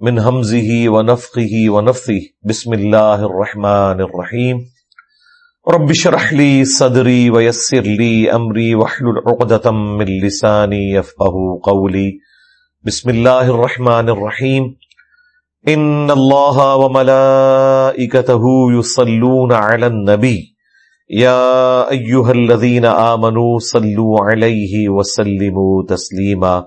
من همزه ونفخه ونفثه. بسم الله الرحمن الرحيم. رب اشرح لي صدري ويسر لي أمري واحلل عقدة من لساني يفقه قولي. بسم الله الرحمن الرحيم. إن الله وملائكته يصلون على النبي. يا أيها الذين آمنوا صلوا عليه وسلموا تسليما.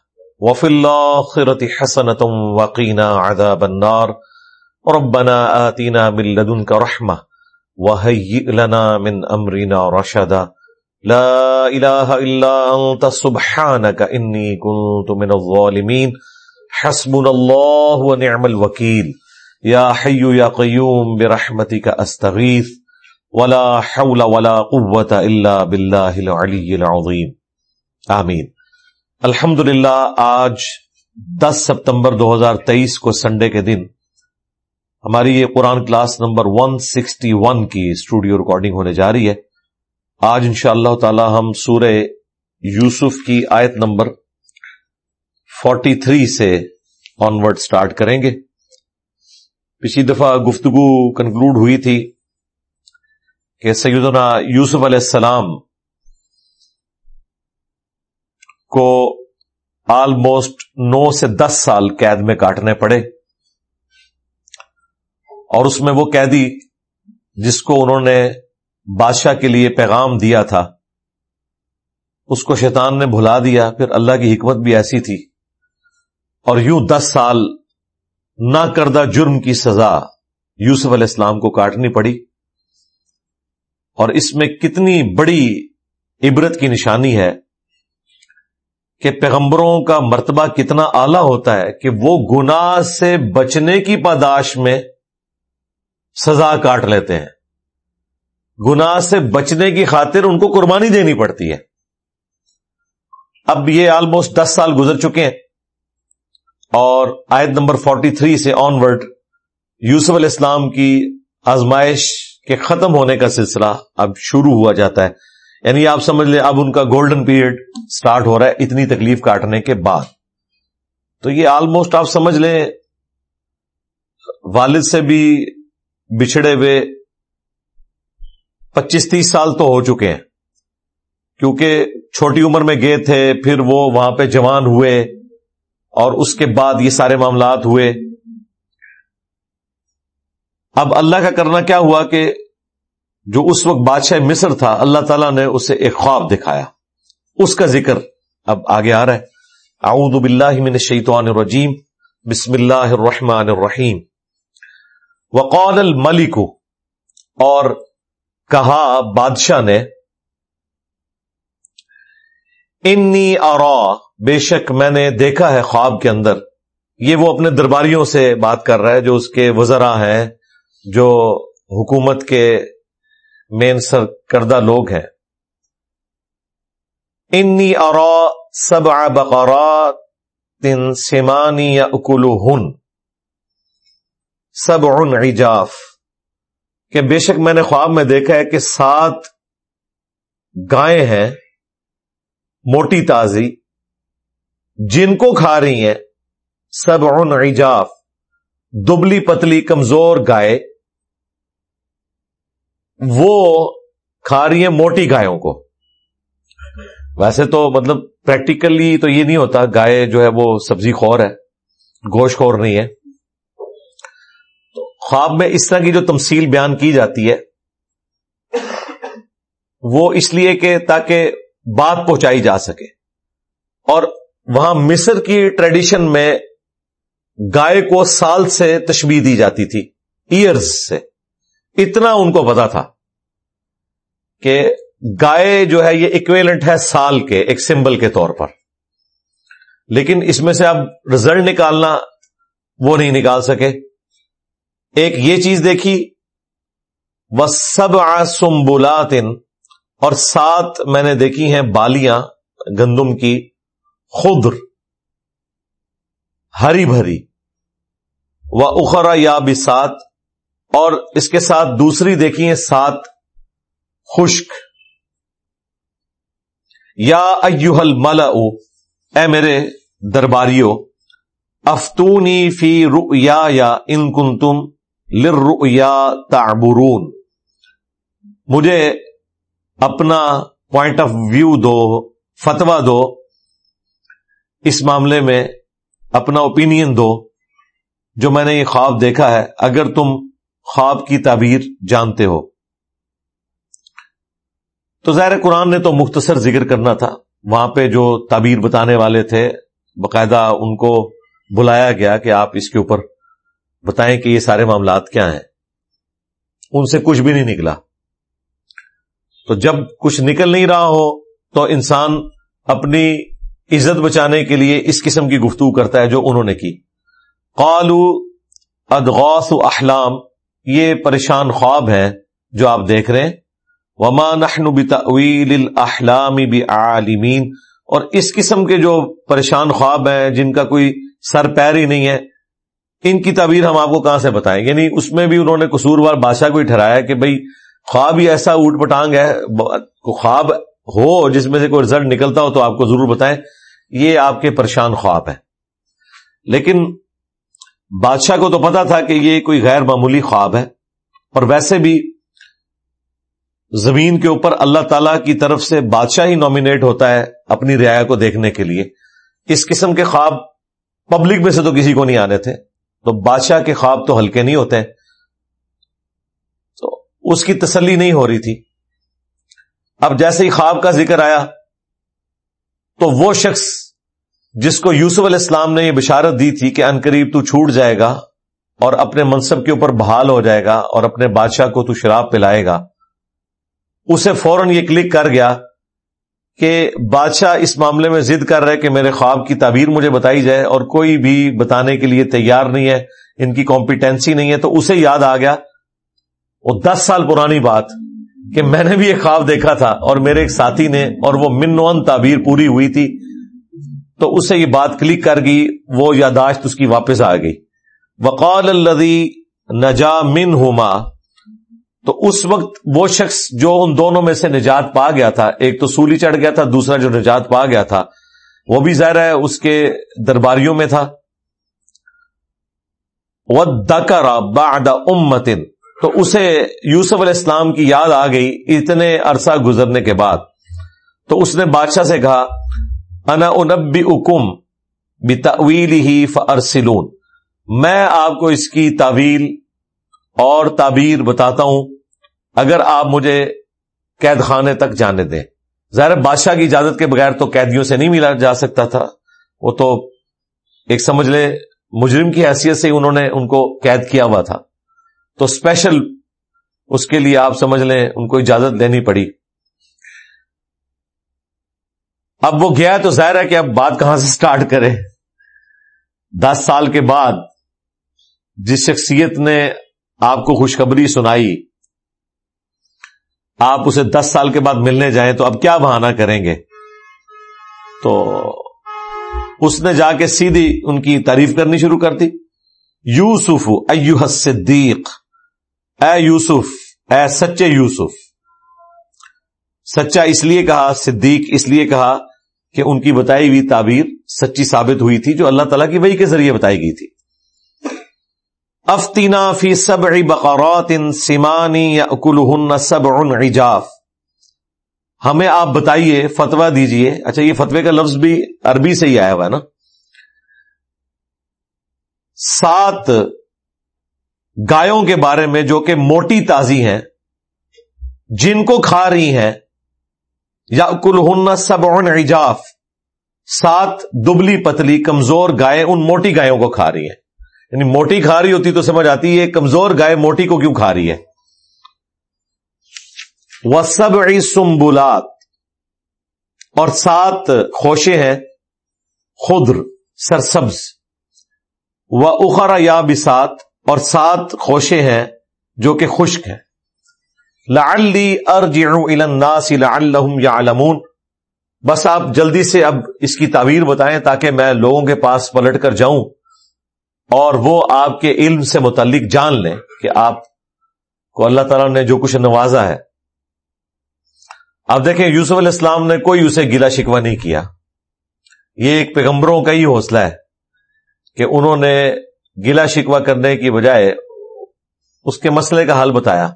وفي الآخرة حسنة وقنا عذاب النار. ربنا آتنا من لدنك رحمة وهيئ لنا من أمرنا رشدا. لا إله إلا أنت، سبحانك إني كنت من الظالمين. حسبنا الله ونعم الوكيل. يا حي يا قيوم، برحمتك أستغيث. ولا حول ولا قوة إلا بالله العلي العظيم. آمین الحمد آج دس ستمبر دو ہزار تیئیس کو سنڈے کے دن ہماری یہ قرآن class number one sixty one کی اسٹوڈیو ریکارڈنگ ہونے جا رہی ہے۔ آج ان شاء اللہ تعالی ہم سورہ یوسف کی آیت نمبر فورٹی تھری سے آنورڈ سٹارٹ کریں گے۔ پچھلی دفعہ گفتگو کنکلوڈ ہوئی تھی کہ سیدنا یوسف علیہ السلام کو آلموسٹ نو سے دس سال قید میں کاٹنے پڑے اور اس میں وہ قیدی جس کو انہوں نے بادشاہ کے لیے پیغام دیا تھا، اس کو شیطان نے بھلا دیا، پھر اللہ کی حکمت بھی ایسی تھی۔ اور یوں دس سال نہ کردہ جرم کی سزا یوسف علیہ السلام کو کاٹنی پڑی۔ اور اس میں کتنی بڑی عبرت کی نشانی ہے کہ پیغمبروں کا مرتبہ کتنا اعلی ہوتا ہے کہ وہ گناہ سے بچنے کی پاداش میں سزا کاٹ لیتے ہیں۔ گناہ سے بچنے کی خاطر ان کو قربانی دینی پڑتی ہے۔ اب یہ آلموسٹ دس سال گزر چکے ہیں۔ اور آیت نمبر فورٹی تھری سے آن ورڈ یوسف علیہ السلام کی آزمائش کے ختم ہونے کا سلسلہ اب شروع ہوا جاتا ہے۔ یعنی آپ سمجھ لیں اب ان کا گولڈن پیریڈ سٹارٹ ہو رہا ہے اتنی تکلیف کاٹنے کے بعد۔ تو یہ آلموسٹ آپ سمجھ لیں والد سے بھی بچھڑے ہوئے پچیس تیس سال تو ہو چکے ہیں۔ کیونکہ چھوٹی عمر میں گئے تھے، پھر وہ وہاں پہ جوان ہوئے اور اس کے بعد یہ سارے معاملات ہوئے۔ اب اللہ کا کرنا کیا ہوا کہ جو اس وقت بادشاہ مصر تھا، اللہ تعالیٰ نے اسے ایک خواب دکھایا۔ اس کا ذکر اب آگے آ رہا ہے۔ اعوذ باللہ من الشیطان الرجیم۔ بسم اللہ الرحمن الرحیم۔ وقال الملک، اور کہا بادشاہ نے انی ارا، بے شک میں نے دیکھا ہے خواب کے اندر۔ یہ وہ اپنے درباریوں سے بات کر رہا ہے جو اس کے وزراء ہیں، جو حکومت کے مین سر کردہ لوگ ہیں۔ انی ارا سب بقرات تن سیمانی یا اکلو ہن سب عجاف۔ کہ بے شک میں نے خواب میں دیکھا ہے کہ سات گائے ہیں، موٹی تازی، جن کو کھا رہی ہیں سب عجاف۔ دبلی پتلی کمزور گائے۔ وہ کھا رہی ہیں موٹی گایوں کو۔ ویسے تو مطلب پریکٹیکلی تو یہ نہیں ہوتا، گائے جو ہے وہ سبزی خور ہے، گوشت خور نہیں ہے۔ تو خواب میں اس طرح کی جو تمثیل بیان کی جاتی ہے، وہ اس لیے کہ تاکہ بات پہنچائی جا سکے۔ اور وہاں مصر کی ٹریڈیشن میں گائے کو سال سے تشبیح دی جاتی تھی ایئرز سے۔ اتنا ان کو پتا تھا کہ گائے جو ہے یہ اکویلنٹ ہے سال کے، ایک سمبل کے طور پر۔ لیکن اس میں سے اب رزلٹ نکالنا وہ نہیں نکال سکے۔ ایک یہ چیز دیکھی وہ سب آسمبولات اور سات میں نے دیکھی ہیں بالیاں گندم کی خدر ہری بھری۔ وہ اخرا یا بھی سات اور اس کے ساتھ دوسری دیکھی ہیں سات خشک۔ یا ایوہل ملا اے میرے درباریوں افتونی فی رؤیا یا ان کن تم لر تعبرون۔ مجھے اپنا پوائنٹ آف ویو دو فتوا دو۔ اس معاملے میں اپنا اوپینین دو، جو میں نے یہ خواب دیکھا ہے۔ اگر تم خواب کی تعبیر جانتے ہو۔ تو ظاہر قرآن نے تو مختصر ذکر کرنا تھا۔ وہاں پہ جو تعبیر بتانے والے تھے، باقاعدہ ان کو بلایا گیا کہ آپ اس کے اوپر بتائیں کہ یہ سارے معاملات کیا ہیں۔ ان سے کچھ بھی نہیں نکلا۔ تو جب کچھ نکل نہیں رہا ہو، تو انسان اپنی عزت بچانے کے لیے اس قسم کی گفتگو کرتا ہے جو انہوں نے کی۔ قالو ادغوث احلام یہ پریشان خواب ہیں جو آپ دیکھ رہے ہیں۔ وما نحن بتاویل الاحلام بعالمین اور اس قسم کے جو پریشان خواب ہیں، جن کا کوئی سر پیر ہی نہیں ہے، ان کی تعبیر ہم آپ کو کہاں سے بتائیں؟ یعنی اس میں بھی انہوں نے قصوروار بادشاہ کو ہی ٹھہرایا کہ بھائی خواب ہی ایسا اوٹ پٹانگ ہے، خواب ہو جس میں سے کوئی رزلٹ نکلتا ہو تو آپ کو ضرور بتائیں۔ یہ آپ کے پریشان خواب ہے لیکن بادشاہ کو تو پتا تھا کہ یہ کوئی غیر معمولی خواب ہے، اور ویسے بھی زمین کے اوپر اللہ تعالی کی طرف سے بادشاہ ہی نامنیٹ ہوتا ہے اپنی رعایا کو دیکھنے کے لیے۔ اس قسم کے خواب پبلک میں سے تو کسی کو نہیں آنے تھے۔ تو بادشاہ کے خواب تو ہلکے نہیں ہوتے۔ اس کی تسلی نہیں ہو رہی تھی۔ اب جیسے ہی خواب کا ذکر آیا، تو وہ شخص جس کو یوسف علیہ السلام نے یہ بشارت دی تھی کہ انقریب تو چھوٹ جائے گا اور اپنے منصب کے اوپر بحال ہو جائے گا اور اپنے بادشاہ کو تو شراب پلائے گا۔ اسے فوراً یہ کلک کر گیا کہ بادشاہ اس معاملے میں ضد کر رہے کہ میرے خواب کی تعبیر مجھے بتائی جائے اور کوئی بھی بتانے کے لیے تیار نہیں ہے، ان کی کمپیٹنسی نہیں ہے۔ تو اسے یاد آ گیا، وہ دس سال پرانی بات کہ میں نے بھی ایک خواب دیکھا تھا اور میرے ایک ساتھی نے اور وہ من تعبیر پوری ہوئی تھی۔ تو اسے یہ بات کلک کر گئی، وہ یاداشت اس کی واپس آ گئی۔ وقال الدی نجا من ہوما تو اس وقت وہ شخص جو ان دونوں میں سے نجات پا گیا تھا، ایک تو سولی چڑھ گیا تھا، دوسرا جو نجات پا گیا تھا، وہ بھی ظاہر ہے اس کے درباریوں میں تھا۔ وہ دکرا باد امتن تو اسے یوسف علیہ السلام کی یاد آ گئی اتنے عرصہ گزرنے کے بعد۔ تو اس نے بادشاہ سے کہا انا انبی اکم بتویل ہی فرسلون میں آپ کو اس کی تعویل اور تعبیر بتاتا ہوں، اگر آپ مجھے قید خانے تک جانے دیں۔ ظاہر بادشاہ کی اجازت کے بغیر تو قیدیوں سے نہیں ملا جا سکتا تھا۔ وہ تو ایک سمجھ لے، مجرم کی حیثیت سے انہوں نے ان کو قید کیا ہوا تھا۔ تو اسپیشل اس کے لیے آپ سمجھ لیں، ان کو اجازت لینی پڑی۔ اب وہ گیا تو ظاہر ہے کہ اب بات کہاں سے سٹارٹ کرے۔ دس سال کے بعد جس شخصیت نے آپ کو خوشخبری سنائی، آپ اسے دس سال کے بعد ملنے جائیں تو اب کیا بہانا کریں گے؟ تو اس نے جا کے سیدھی ان کی تعریف کرنی شروع کر دی۔ یوسف ایوہ صدیق، اے یوسف، اے سچے یوسف۔ سچا اس لیے کہا، صدیق اس لیے کہا کہ ان کی بتائی ہوئی تعبیر سچی ثابت ہوئی تھی جو اللہ تعالیٰ کی وہی کے ذریعے بتائی گئی تھی۔ افتینا فی سب بقارات ان سیمانی یا اکل سب عجاف۔ ہمیں آپ بتائیے فتوا دیجیے۔ اچھا یہ فتوے کا لفظ بھی عربی سے ہی آیا ہوا ہے نا۔ سات گایوں کے بارے میں جو کہ موٹی تازی ہیں، جن کو کھا رہی ہیں یا کل ہن سب عجاف، سات دبلی پتلی کمزور گائے ان موٹی گایوں کو کھا رہی ہیں۔ یعنی موٹی کھا رہی ہوتی تو سمجھ آتی ہے کمزور گائے موٹی کو کیوں کھا رہی ہے؟ وہ سب سمبولات اور سات خوشے ہیں خدر سرسبز۔ و اخرا یا بسات اور سات خوشے ہیں جو کہ خشک ہیں۔ لعلی ارجع الى الناس لعلهم يعلمون بس آپ جلدی سے اب اس کی تعبیر بتائیں تاکہ میں لوگوں کے پاس پلٹ کر جاؤں اور وہ آپ کے علم سے متعلق جان لیں کہ آپ کو اللہ تعالیٰ نے جو کچھ نوازا ہے۔ آپ دیکھیں یوسف علیہ السلام نے کوئی اسے گلا شکوا نہیں کیا۔ یہ ایک پیغمبروں کا ہی حوصلہ ہے کہ انہوں نے گلا شکوا کرنے کی بجائے اس کے مسئلے کا حل بتایا۔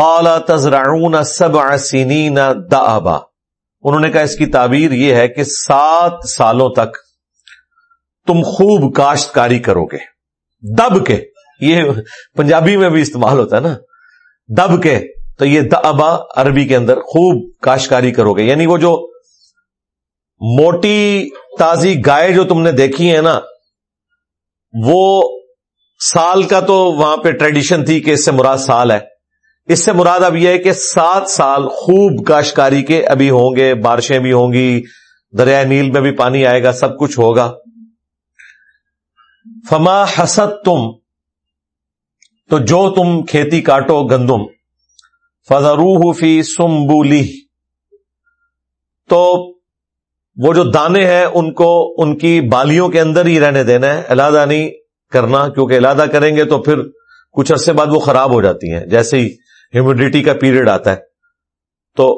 کالا تزرعون سبع سنین دعبا انہوں نے کہا، اس کی تعبیر یہ ہے کہ سات سالوں تک تم خوب کاشتکاری کرو گے۔ دب کے، یہ پنجابی میں بھی استعمال ہوتا ہے نا۔ دب کے، تو یہ دبا عربی کے اندر خوب کاشتکاری کرو گے۔ یعنی وہ جو موٹی تازی گائے جو تم نے دیکھی ہے نا، وہ سال کا تو وہاں پہ ٹریڈیشن تھی کہ اس سے مراد سال ہے۔ اس سے مراد اب یہ ہے کہ سات سال خوب کاشتکاری کے ابھی ہوں گے، بارشیں بھی ہوں گی، دریائے نیل میں بھی پانی آئے گا، سب کچھ ہوگا۔ فما حسد تم تو جو تم کھیتی کاٹو گندم فضرو فی سمبولی تو وہ جو دانے ہیں، ان کو ان کی بالیوں کے اندر ہی رہنے دینا ہے علادہ نہیں کرنا، کیونکہ علادہ کریں گے تو پھر کچھ عرصے بعد وہ خراب ہو جاتی ہیں، جیسے ہی ہیومیڈیٹی کا پیریڈ آتا ہے۔ تو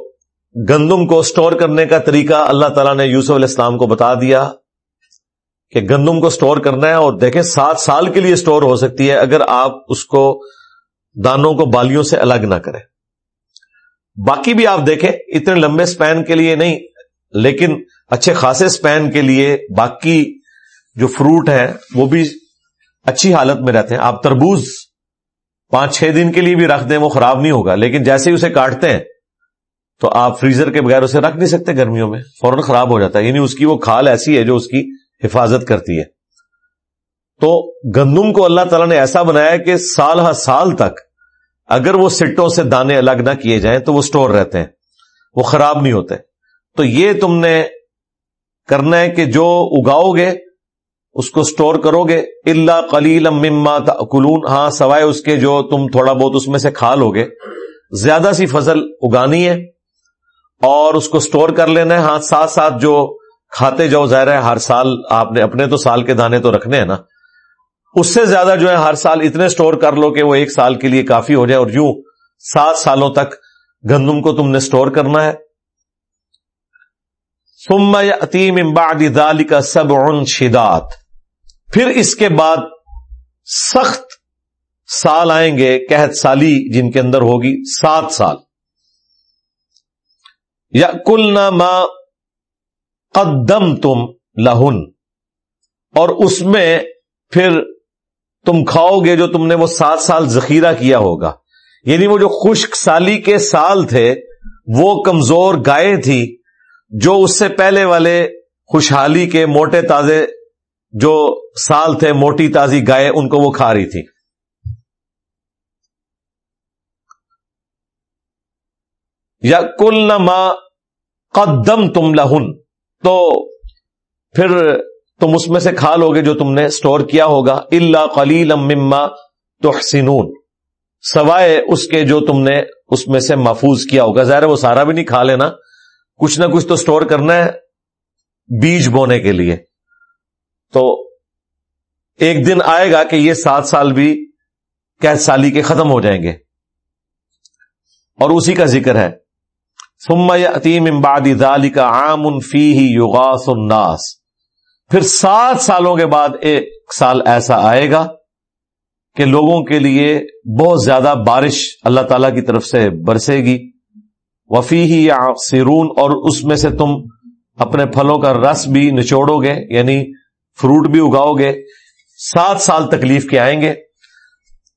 گندم کو سٹور کرنے کا طریقہ اللہ تعالیٰ نے یوسف علیہ السلام کو بتا دیا کہ گندم کو سٹور کرنا ہے اور دیکھیں سات سال کے لیے سٹور ہو سکتی ہے اگر آپ اس کو دانوں کو بالیوں سے الگ نہ کریں۔ باقی بھی آپ دیکھیں اتنے لمبے سپین کے لیے نہیں، لیکن اچھے خاصے سپین کے لیے باقی جو فروٹ ہیں وہ بھی اچھی حالت میں رہتے ہیں۔ آپ تربوز پانچ چھ دن کے لیے بھی رکھ دیں، وہ خراب نہیں ہوگا۔ لیکن جیسے ہی اسے کاٹتے ہیں، تو آپ فریزر کے بغیر اسے رکھ نہیں سکتے گرمیوں میں، فوراً خراب ہو جاتا ہے۔ یعنی اس کی وہ کھال ایسی ہے جو اس کی حفاظت کرتی ہے۔ تو گندم کو اللہ تعالیٰ نے ایسا بنایا کہ سال ہر سال تک اگر وہ سٹوں سے دانے الگ نہ کیے جائیں تو وہ سٹور رہتے ہیں۔ وہ خراب نہیں ہوتے۔ تو یہ تم نے کرنا ہے کہ جو اگاؤ گے اس کو سٹور کرو گے اللہ کلیل مما کلون ہاں سوائے اس کے جو تم تھوڑا بہت اس میں سے کھا لو گے۔ زیادہ سی فصل اگانی ہے اور اس کو سٹور کر لینا ہے۔ ہاں ساتھ ساتھ جو کھاتے جاؤ، ظاہر ہے ہر سال آپ نے اپنے تو سال کے دانے تو رکھنے ہیں نا۔ اس سے زیادہ جو ہے ہر سال اتنے سٹور کر لو کہ وہ ایک سال کے لیے کافی ہو جائے اور یوں سات سالوں تک گندم کو تم نے سٹور کرنا ہے۔ سم عتیم امباد کا سب شدات پھر اس کے بعد سخت سال آئیں گے، قحط سالی جن کے اندر ہوگی سات سال۔ یا کل نہ قدم تم لہن۔ اور اس میں پھر تم کھاؤ گے جو تم نے وہ سات سال ذخیرہ کیا ہوگا۔ یعنی وہ جو خشک سالی کے سال تھے، وہ کمزور گائے تھی جو اس سے پہلے والے خوشحالی کے موٹے تازے جو سال تھے موٹی تازی گائے ان کو وہ کھا رہی تھی۔ یا کل نما قدم تم لہن۔ تو پھر تم اس میں سے کھا لو گے جو تم نے سٹور کیا ہوگا۔ اللہ قلیل مما تو سوائے اس کے جو تم نے اس میں سے محفوظ کیا ہوگا۔ ظاہر وہ سارا بھی نہیں کھا لینا۔ کچھ نہ کچھ تو سٹور کرنا ہے بیج بونے کے لیے۔ تو ایک دن آئے گا کہ یہ سات سال بھی قید سالی کے ختم ہو جائیں گے۔ اور اسی کا ذکر ہے۔ عتیم امباد کا عام فی یوغاس الناس۔ پھر سات سالوں کے بعد ایک سال ایسا آئے گا کہ لوگوں کے لیے بہت زیادہ بارش اللہ تعالی کی طرف سے برسے گی۔ وفی ہی یا سیرون اور اس میں سے تم اپنے پھلوں کا رس بھی نچوڑو گے یعنی فروٹ بھی اگاؤ گے، سات سال تکلیف کے آئیں گے۔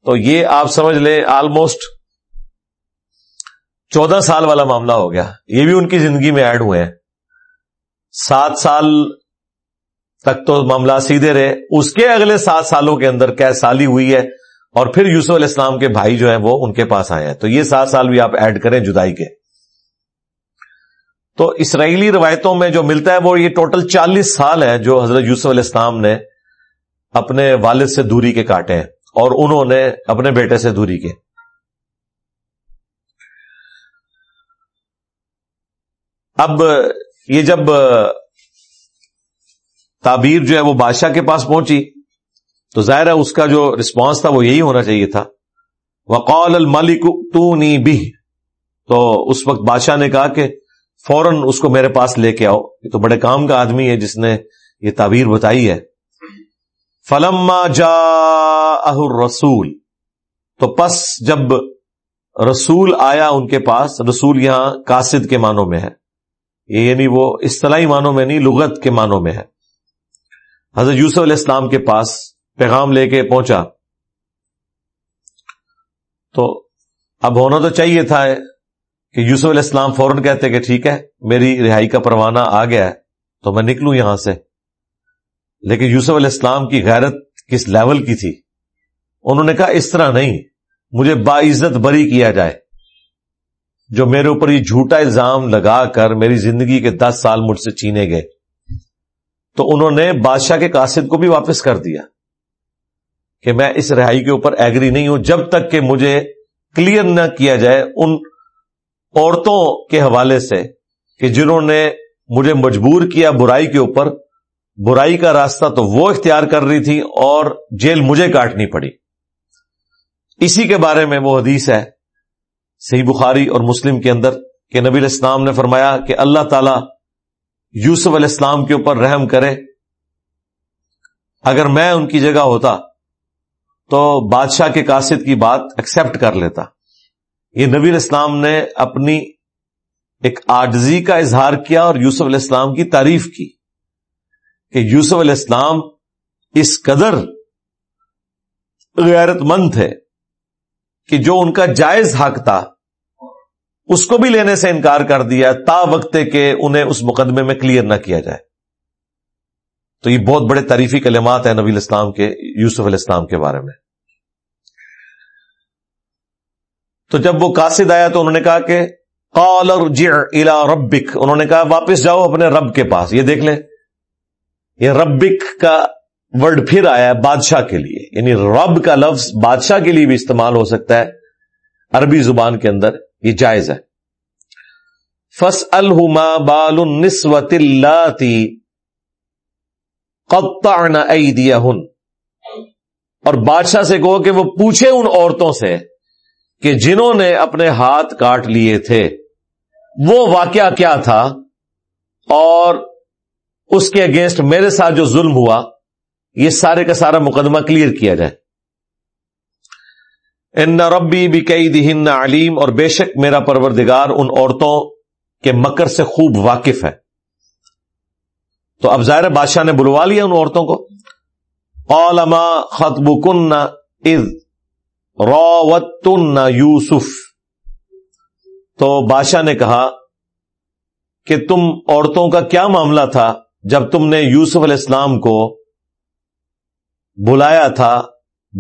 تو یہ آپ سمجھ لیں آلموسٹ چودہ سال والا معاملہ ہو گیا۔ یہ بھی ان کی زندگی میں ایڈ ہوئے ہیں۔ سات سال تک تو معاملہ سیدھے رہے۔ اس کے اگلے سات سالوں کے اندر کیا سالی ہوئی ہے اور پھر یوسف علیہ السلام کے بھائی جو ہیں وہ ان کے پاس آئے ہیں۔ تو یہ سات سال بھی آپ ایڈ کریں جدائی کے۔ تو اسرائیلی روایتوں میں جو ملتا ہے وہ یہ ٹوٹل چالیس سال ہے جو حضرت یوسف علیہ السلام نے اپنے والد سے دوری کے کاٹے ہیں اور انہوں نے اپنے بیٹے سے دوری کے اب یہ جب تعبیر جو ہے وہ بادشاہ کے پاس پہنچی تو ظاہر ہے اس کا جو رسپانس تھا وہ یہی ہونا چاہیے تھا۔ وقال الملک تو نی بھی تو اس وقت بادشاہ نے کہا کہ فوراً اس کو میرے پاس لے کے آؤ۔ یہ تو بڑے کام کا آدمی ہے جس نے یہ تعبیر بتائی ہے۔ فلما جا رسول تو پس جب رسول آیا ان کے پاس، رسول یہاں کاسد کے معنوں میں ہے۔ یہ یعنی وہ اصطلاحی معنوں میں نہیں، لغت کے معنوں میں ہے۔ حضرت یوسف علیہ السلام کے پاس پیغام لے کے پہنچا۔ تو اب ہونا تو چاہیے تھا۔ کہ یوسف علیہ السلام فوراً کہتے کہ ٹھیک ہے، میری رہائی کا پروانہ آ گیا ہے، تو میں نکلوں یہاں سے۔ لیکن یوسف علیہ السلام کی غیرت کس لیول کی تھی؟ انہوں نے کہا، اس طرح نہیں، مجھے باعزت بری کیا جائے۔ جو میرے اوپر یہ جھوٹا الزام لگا کر میری زندگی کے دس سال مجھ سے چینے گئے، تو انہوں نے بادشاہ کے قاصد کو بھی واپس کر دیا کہ میں اس رہائی کے اوپر ایگری نہیں ہوں، جب تک کہ مجھے کلیئر نہ کیا جائے ان عورتوں کے حوالے سے کہ جنہوں نے مجھے مجبور کیا برائی کے اوپر، برائی کا راستہ تو وہ اختیار کر رہی تھی اور جیل مجھے کاٹنی پڑی۔ اسی کے بارے میں وہ حدیث ہے، صحیح بخاری اور مسلم کے اندر، کہ نبی الاسلام نے فرمایا کہ اللہ تعالی یوسف علیہ السلام کے اوپر رحم کرے۔ اگر میں ان کی جگہ ہوتا تو بادشاہ کے قاصد کی بات ایکسپٹ کر لیتا۔ یہ نبی الاسلام نے اپنی ایک آجزی کا اظہار کیا اور یوسف علیہ السلام کی تعریف کی کہ یوسف علیہ السلام اس قدر غیرت مند تھے کہ جو ان کا جائز حق تھا، اس کو بھی لینے سے انکار کر دیا تا وقت کہ انہیں اس مقدمے میں کلیئر نہ کیا جائے۔ تو یہ بہت بڑے تعریفی کلمات ہیں نبی الاسلام کے، یوسف علیہ السلام کے بارے میں۔ تو جب وہ قاصد آیا تو انہوں نے کہا کہ قال الى ربک۔ انہوں نے کہا واپس جاؤ اپنے رب کے پاس۔ یہ دیکھ لیں۔ یہ ربک کا ورڈ پھر آیا ہے بادشاہ کے لیے۔ یعنی رب کا لفظ بادشاہ کے لیے بھی استعمال ہو سکتا ہے۔ عربی زبان کے اندر یہ جائز ہے۔ فس الحما بال نسوت اللہ اور بادشاہ سے کہو کہ وہ پوچھے ان عورتوں سے کہ جنہوں نے اپنے ہاتھ کاٹ لیے تھے، وہ واقعہ کیا تھا؟ اور اس کے اگینسٹ میرے ساتھ جو ظلم ہوا، یہ سارے کا سارا مقدمہ کلیئر کیا جائے۔ ان ربی بھی کئی دہن علیم، اور بے شک میرا پروردگار ان عورتوں کے مکر سے خوب واقف ہے۔ تو اب ظاہر بادشاہ نے بلوا لیا ان عورتوں کو۔ علما خطب کن از روتن یوسف۔ تو بادشاہ نے کہا کہ تم عورتوں کا کیا معاملہ تھا جب تم نے یوسف علیہ السلام کو بلایا تھا،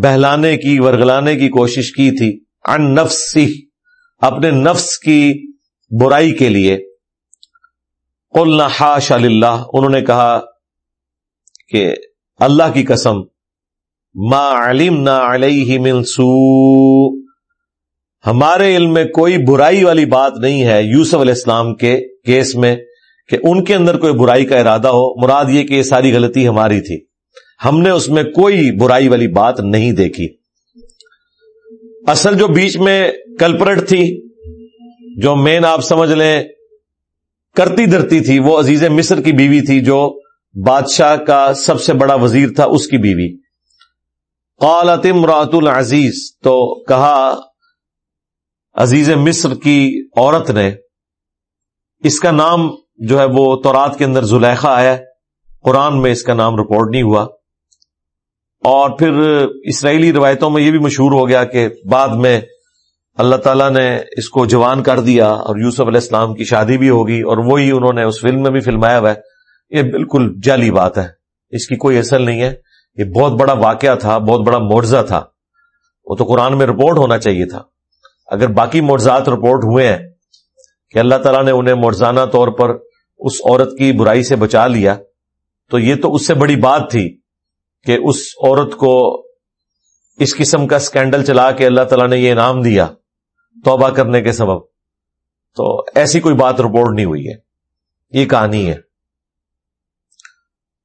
بہلانے کی، ورگلانے کی کوشش کی تھی۔ ان نفسی اپنے نفس کی برائی کے لیے۔ قلنا حاش اللہ انہوں نے کہا کہ اللہ کی قسم ما علم نہ علیہ منسو ہمارے علم میں کوئی برائی والی بات نہیں ہے یوسف علیہ السلام کے کیس میں کہ ان کے اندر کوئی برائی کا ارادہ ہو۔ مراد یہ کہ یہ ساری غلطی ہماری تھی۔ ہم نے اس میں کوئی برائی والی بات نہیں دیکھی۔ اصل جو بیچ میں کلپرٹ تھی، جو مین آپ سمجھ لیں، کرتی دھرتی تھی، وہ عزیز مصر کی بیوی تھی جو بادشاہ کا سب سے بڑا وزیر تھا، اس کی بیوی۔ قالت امرات العزیز تو کہا، عزیز مصر کی عورت نے، اس کا نام جو ہے وہ تورات کے اندر زلیخا آیا قرآن میں اس کا نام رپورٹ نہیں ہوا۔ اور پھر اسرائیلی روایتوں میں یہ بھی مشہور ہو گیا کہ بعد میں اللہ تعالیٰ نے اس کو جوان کر دیا اور یوسف علیہ السلام کی شادی بھی ہوگی اور وہی انہوں نے اس فلم میں بھی فلمایا ہوا ہے۔ یہ بالکل جعلی بات ہے۔ اس کی کوئی اصل نہیں ہے۔ یہ بہت بڑا واقعہ تھا، بہت بڑا معجزہ تھا۔ وہ تو قرآن میں رپورٹ ہونا چاہیے تھا۔ اگر باقی معجزات رپورٹ ہوئے ہیں کہ اللہ تعالیٰ نے انہیں مرزانہ طور پر اس عورت کی برائی سے بچا لیا، تو یہ تو اس سے بڑی بات تھی کہ اس عورت کو اس قسم کا سکینڈل چلا کے اللہ تعالیٰ نے یہ انعام دیا توبہ کرنے کے سبب۔ تو ایسی کوئی بات رپورٹ نہیں ہوئی ہے۔ یہ کہانی ہے۔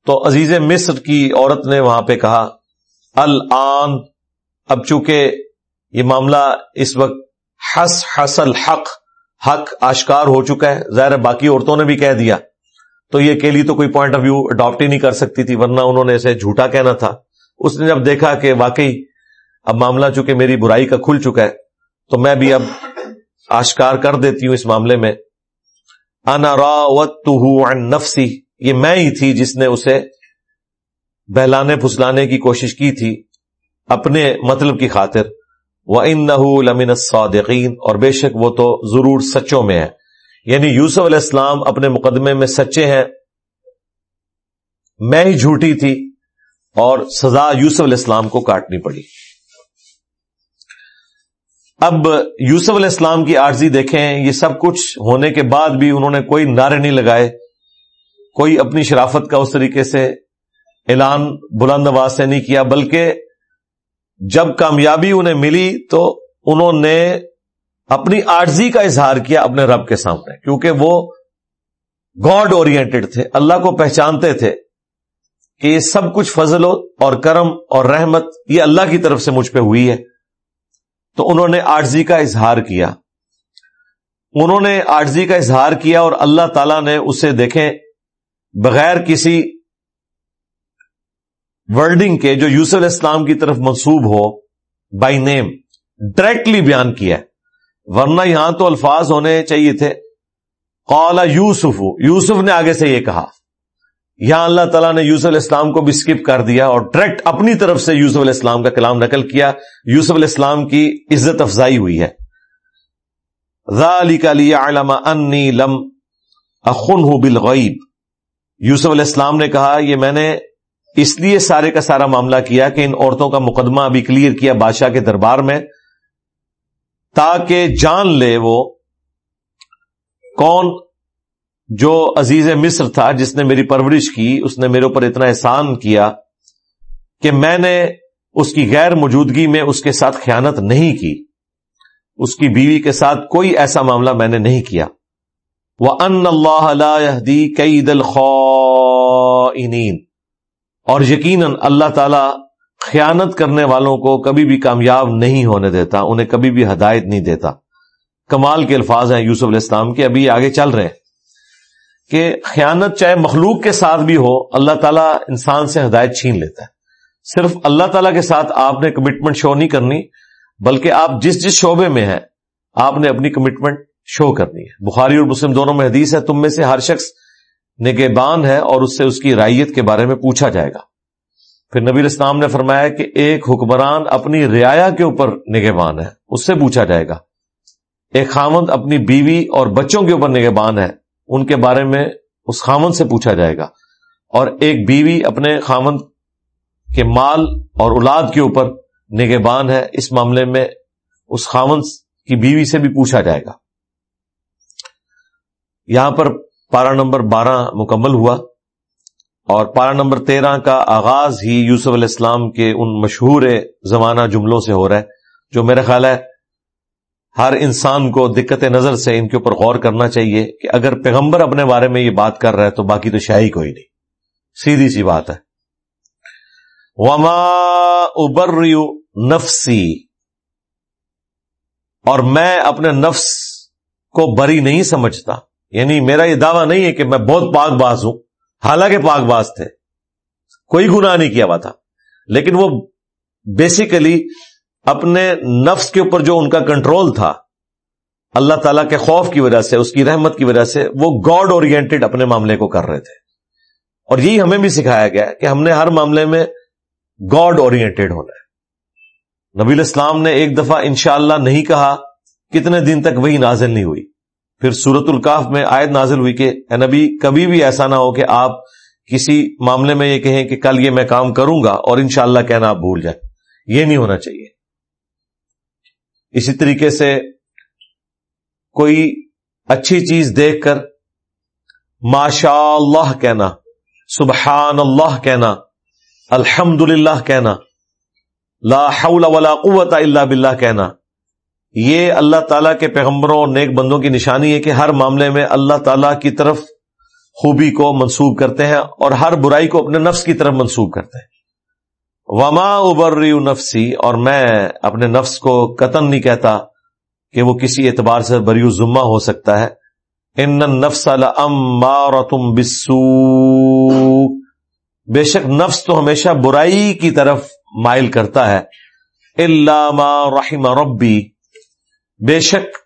تو عزیز مصر کی عورت نے وہاں پہ کہا، الان، اب چونکہ یہ معاملہ اس وقت حس حسل حق حق آشکار ہو چکا ہے، ظاہر باقی عورتوں نے بھی کہہ دیا۔ تو یہ اکیلی تو کوئی پوائنٹ آف ویو اڈاپٹ ہی نہیں کر سکتی تھی، ورنہ انہوں نے اسے جھوٹا کہنا تھا۔ اس نے جب دیکھا کہ واقعی اب معاملہ چونکہ میری برائی کا کھل چکا ہے، تو میں بھی اب آشکار کر دیتی ہوں اس معاملے میں۔ انا عن نفسی یہ میں ہی تھی جس نے اسے بہلانے پھسلانے کی کوشش کی تھی اپنے مطلب کی خاطر۔ وہ ان لمن صادقین اور بے شک وہ تو ضرور سچوں میں ہے۔ یعنی یوسف علیہ السلام اپنے مقدمے میں سچے ہیں۔ میں ہی جھوٹی تھی اور سزا یوسف علیہ السلام کو کاٹنی پڑی۔ اب یوسف علیہ السلام کی عارضی دیکھیں، یہ سب کچھ ہونے کے بعد بھی انہوں نے کوئی نعرے نہیں لگائے۔ کوئی اپنی شرافت کا اس طریقے سے اعلان بلند آواز سے نہیں کیا، بلکہ جب کامیابی انہیں ملی تو انہوں نے اپنی آرزی کا اظہار کیا اپنے رب کے سامنے، کیونکہ وہ گاڈ اورینٹڈ تھے، اللہ کو پہچانتے تھے کہ یہ سب کچھ فضل اور کرم اور رحمت یہ اللہ کی طرف سے مجھ پہ ہوئی ہے۔ تو انہوں نے آرزی کا اظہار کیا۔ انہوں نے آرزی کا اظہار کیا اور اللہ تعالی نے اسے دیکھیں بغیر کسی ورڈنگ کے جو یوسف علیہ السلام کی طرف منسوب ہو بائی نیم ڈائریکٹلی بیان کیا ورنہ یہاں تو الفاظ ہونے چاہیے تھے۔ قال یوسف یوسف نے آگے سے یہ کہا۔ یہاں اللہ تعالیٰ نے یوسف علیہ السلام کو بھی اسکپ کر دیا اور ڈائریکٹ اپنی طرف سے یوسف علیہ السلام کا کلام نقل کیا۔ یوسف علیہ السلام کی عزت افزائی ہوئی ہے۔ علم انی لم اخن بالغیب یوسف علیہ السلام نے کہا، یہ میں نے اس لیے سارے کا سارا معاملہ کیا کہ ان عورتوں کا مقدمہ ابھی کلیئر کیا بادشاہ کے دربار میں، تاکہ جان لے وہ کون جو عزیز مصر تھا، جس نے میری پرورش کی، اس نے میرے اوپر اتنا احسان کیا کہ میں نے اس کی غیر موجودگی میں اس کے ساتھ خیانت نہیں کی۔ اس کی بیوی کے ساتھ کوئی ایسا معاملہ میں نے نہیں کیا۔ ان اللہ دی کئی دل اور یقیناً اللہ تعالی خیانت کرنے والوں کو کبھی بھی کامیاب نہیں ہونے دیتا، انہیں کبھی بھی ہدایت نہیں دیتا۔ کمال کے الفاظ ہیں یوسف علیہ السلام کے، ابھی آگے چل رہے ہیں۔ کہ خیانت چاہے مخلوق کے ساتھ بھی ہو، اللہ تعالیٰ انسان سے ہدایت چھین لیتا ہے۔ صرف اللہ تعالیٰ کے ساتھ آپ نے کمٹمنٹ شو نہیں کرنی، بلکہ آپ جس جس شعبے میں ہیں، آپ نے اپنی کمٹمنٹ شو کرنی ہے۔ بخاری اور مسلم دونوں میں حدیث ہے، تم میں سے ہر شخص نگہبان ہے اور اس سے اس کی رائیت کے بارے میں پوچھا جائے گا۔ پھر نبی اسلام نے فرمایا کہ ایک حکمران اپنی رعایا کے اوپر نگہبان ہے، اس سے پوچھا جائے گا۔ ایک خامند اپنی بیوی اور بچوں کے اوپر نگہبان ہے، ان کے بارے میں اس خامند سے پوچھا جائے گا۔ اور ایک بیوی اپنے خامند کے مال اور اولاد کے اوپر نگہبان ہے، اس معاملے میں اس خامند کی بیوی سے بھی پوچھا جائے گا۔ یہاں پر پارا نمبر بارہ مکمل ہوا اور پارا نمبر تیرہ کا آغاز ہی یوسف علیہ السلام کے ان مشہور زمانہ جملوں سے ہو رہا ہے، جو میرا خیال ہے ہر انسان کو دقت نظر سے ان کے اوپر غور کرنا چاہیے کہ اگر پیغمبر اپنے بارے میں یہ بات کر رہا ہے تو باقی تو شاہی کوئی نہیں۔ سیدھی سی بات ہے۔ وما ابر نفسی اور میں اپنے نفس کو بری نہیں سمجھتا۔ یعنی میرا یہ دعویٰ نہیں ہے کہ میں بہت پاک باز ہوں، حالانکہ پاک باز تھے۔ کوئی گناہ نہیں کیا ہوا تھا۔ لیکن وہ بیسیکلی اپنے نفس کے اوپر جو ان کا کنٹرول تھا، اللہ تعالیٰ کے خوف کی وجہ سے، اس کی رحمت کی وجہ سے وہ گاڈ اورینٹیڈ اپنے معاملے کو کر رہے تھے۔ اور یہی ہمیں بھی سکھایا گیا کہ ہم نے ہر معاملے میں گاڈ اورینٹیڈ ہونا ہے۔ نبی الاسلام نے ایک دفعہ انشاءاللہ نہیں کہا، کتنے دن تک وہی نازل نہیں ہوئی۔ پھر سورت القاف میں آیت نازل ہوئی کہ اے نبی، کبھی بھی ایسا نہ ہو کہ آپ کسی معاملے میں یہ کہیں کہ کل یہ میں کام کروں گا اور انشاءاللہ کہنا آپ بھول جائیں۔ یہ نہیں ہونا چاہیے۔ اسی طریقے سے کوئی اچھی چیز دیکھ کر ماشاء اللہ کہنا سبحان اللہ کہنا الحمد للہ کہنا، لا حول ولا قوت الا باللہ کہنا یہ اللہ تعالیٰ کے پیغمبروں اور نیک بندوں کی نشانی ہے کہ ہر معاملے میں اللہ تعالیٰ کی طرف خوبی کو منسوب کرتے ہیں اور ہر برائی کو اپنے نفس کی طرف منسوب کرتے ہیں۔ وما ابر نفسی اور میں اپنے نفس کو قتل نہیں کہتا کہ وہ کسی اعتبار سے بری ذمہ ہو سکتا ہے۔ ان نفس تم بسو بے شک نفس تو ہمیشہ برائی کی طرف مائل کرتا ہے۔ اللہ ما رحم ربی بے شک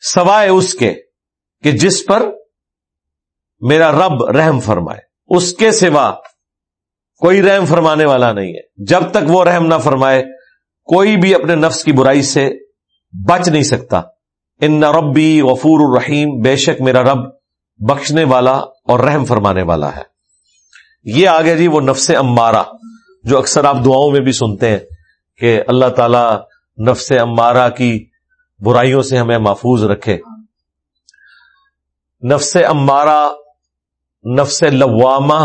سوائے اس کے کہ جس پر میرا رب رحم فرمائے، اس کے سوا کوئی رحم فرمانے والا نہیں ہے۔ جب تک وہ رحم نہ فرمائے، کوئی بھی اپنے نفس کی برائی سے بچ نہیں سکتا۔ ان ربی غفور الرحیم، بے شک میرا رب بخشنے والا اور رحم فرمانے والا ہے۔ یہ آگے جی وہ نفس امارہ جو اکثر آپ دعاؤں میں بھی سنتے ہیں کہ اللہ تعالی نفس امارہ کی برائیوں سے ہمیں محفوظ رکھے۔ نفس امارہ، نفس لوامہ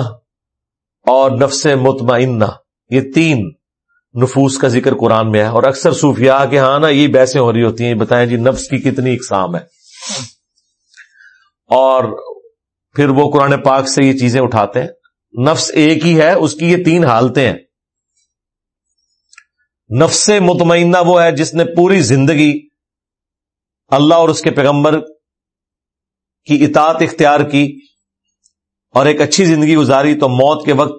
اور نفس مطمئنہ، یہ تین نفوس کا ذکر قرآن میں ہے۔ اور اکثر صوفیاء کے ہاں نا یہ بحثیں ہو رہی ہوتی ہیں، بتائیں جی نفس کی کتنی اقسام ہے۔ اور پھر وہ قرآن پاک سے یہ چیزیں اٹھاتے ہیں۔ نفس ایک ہی ہے، اس کی یہ تین حالتیں ہیں۔ نفس مطمئنہ وہ ہے جس نے پوری زندگی اللہ اور اس کے پیغمبر کی اطاعت اختیار کی اور ایک اچھی زندگی گزاری تو موت کے وقت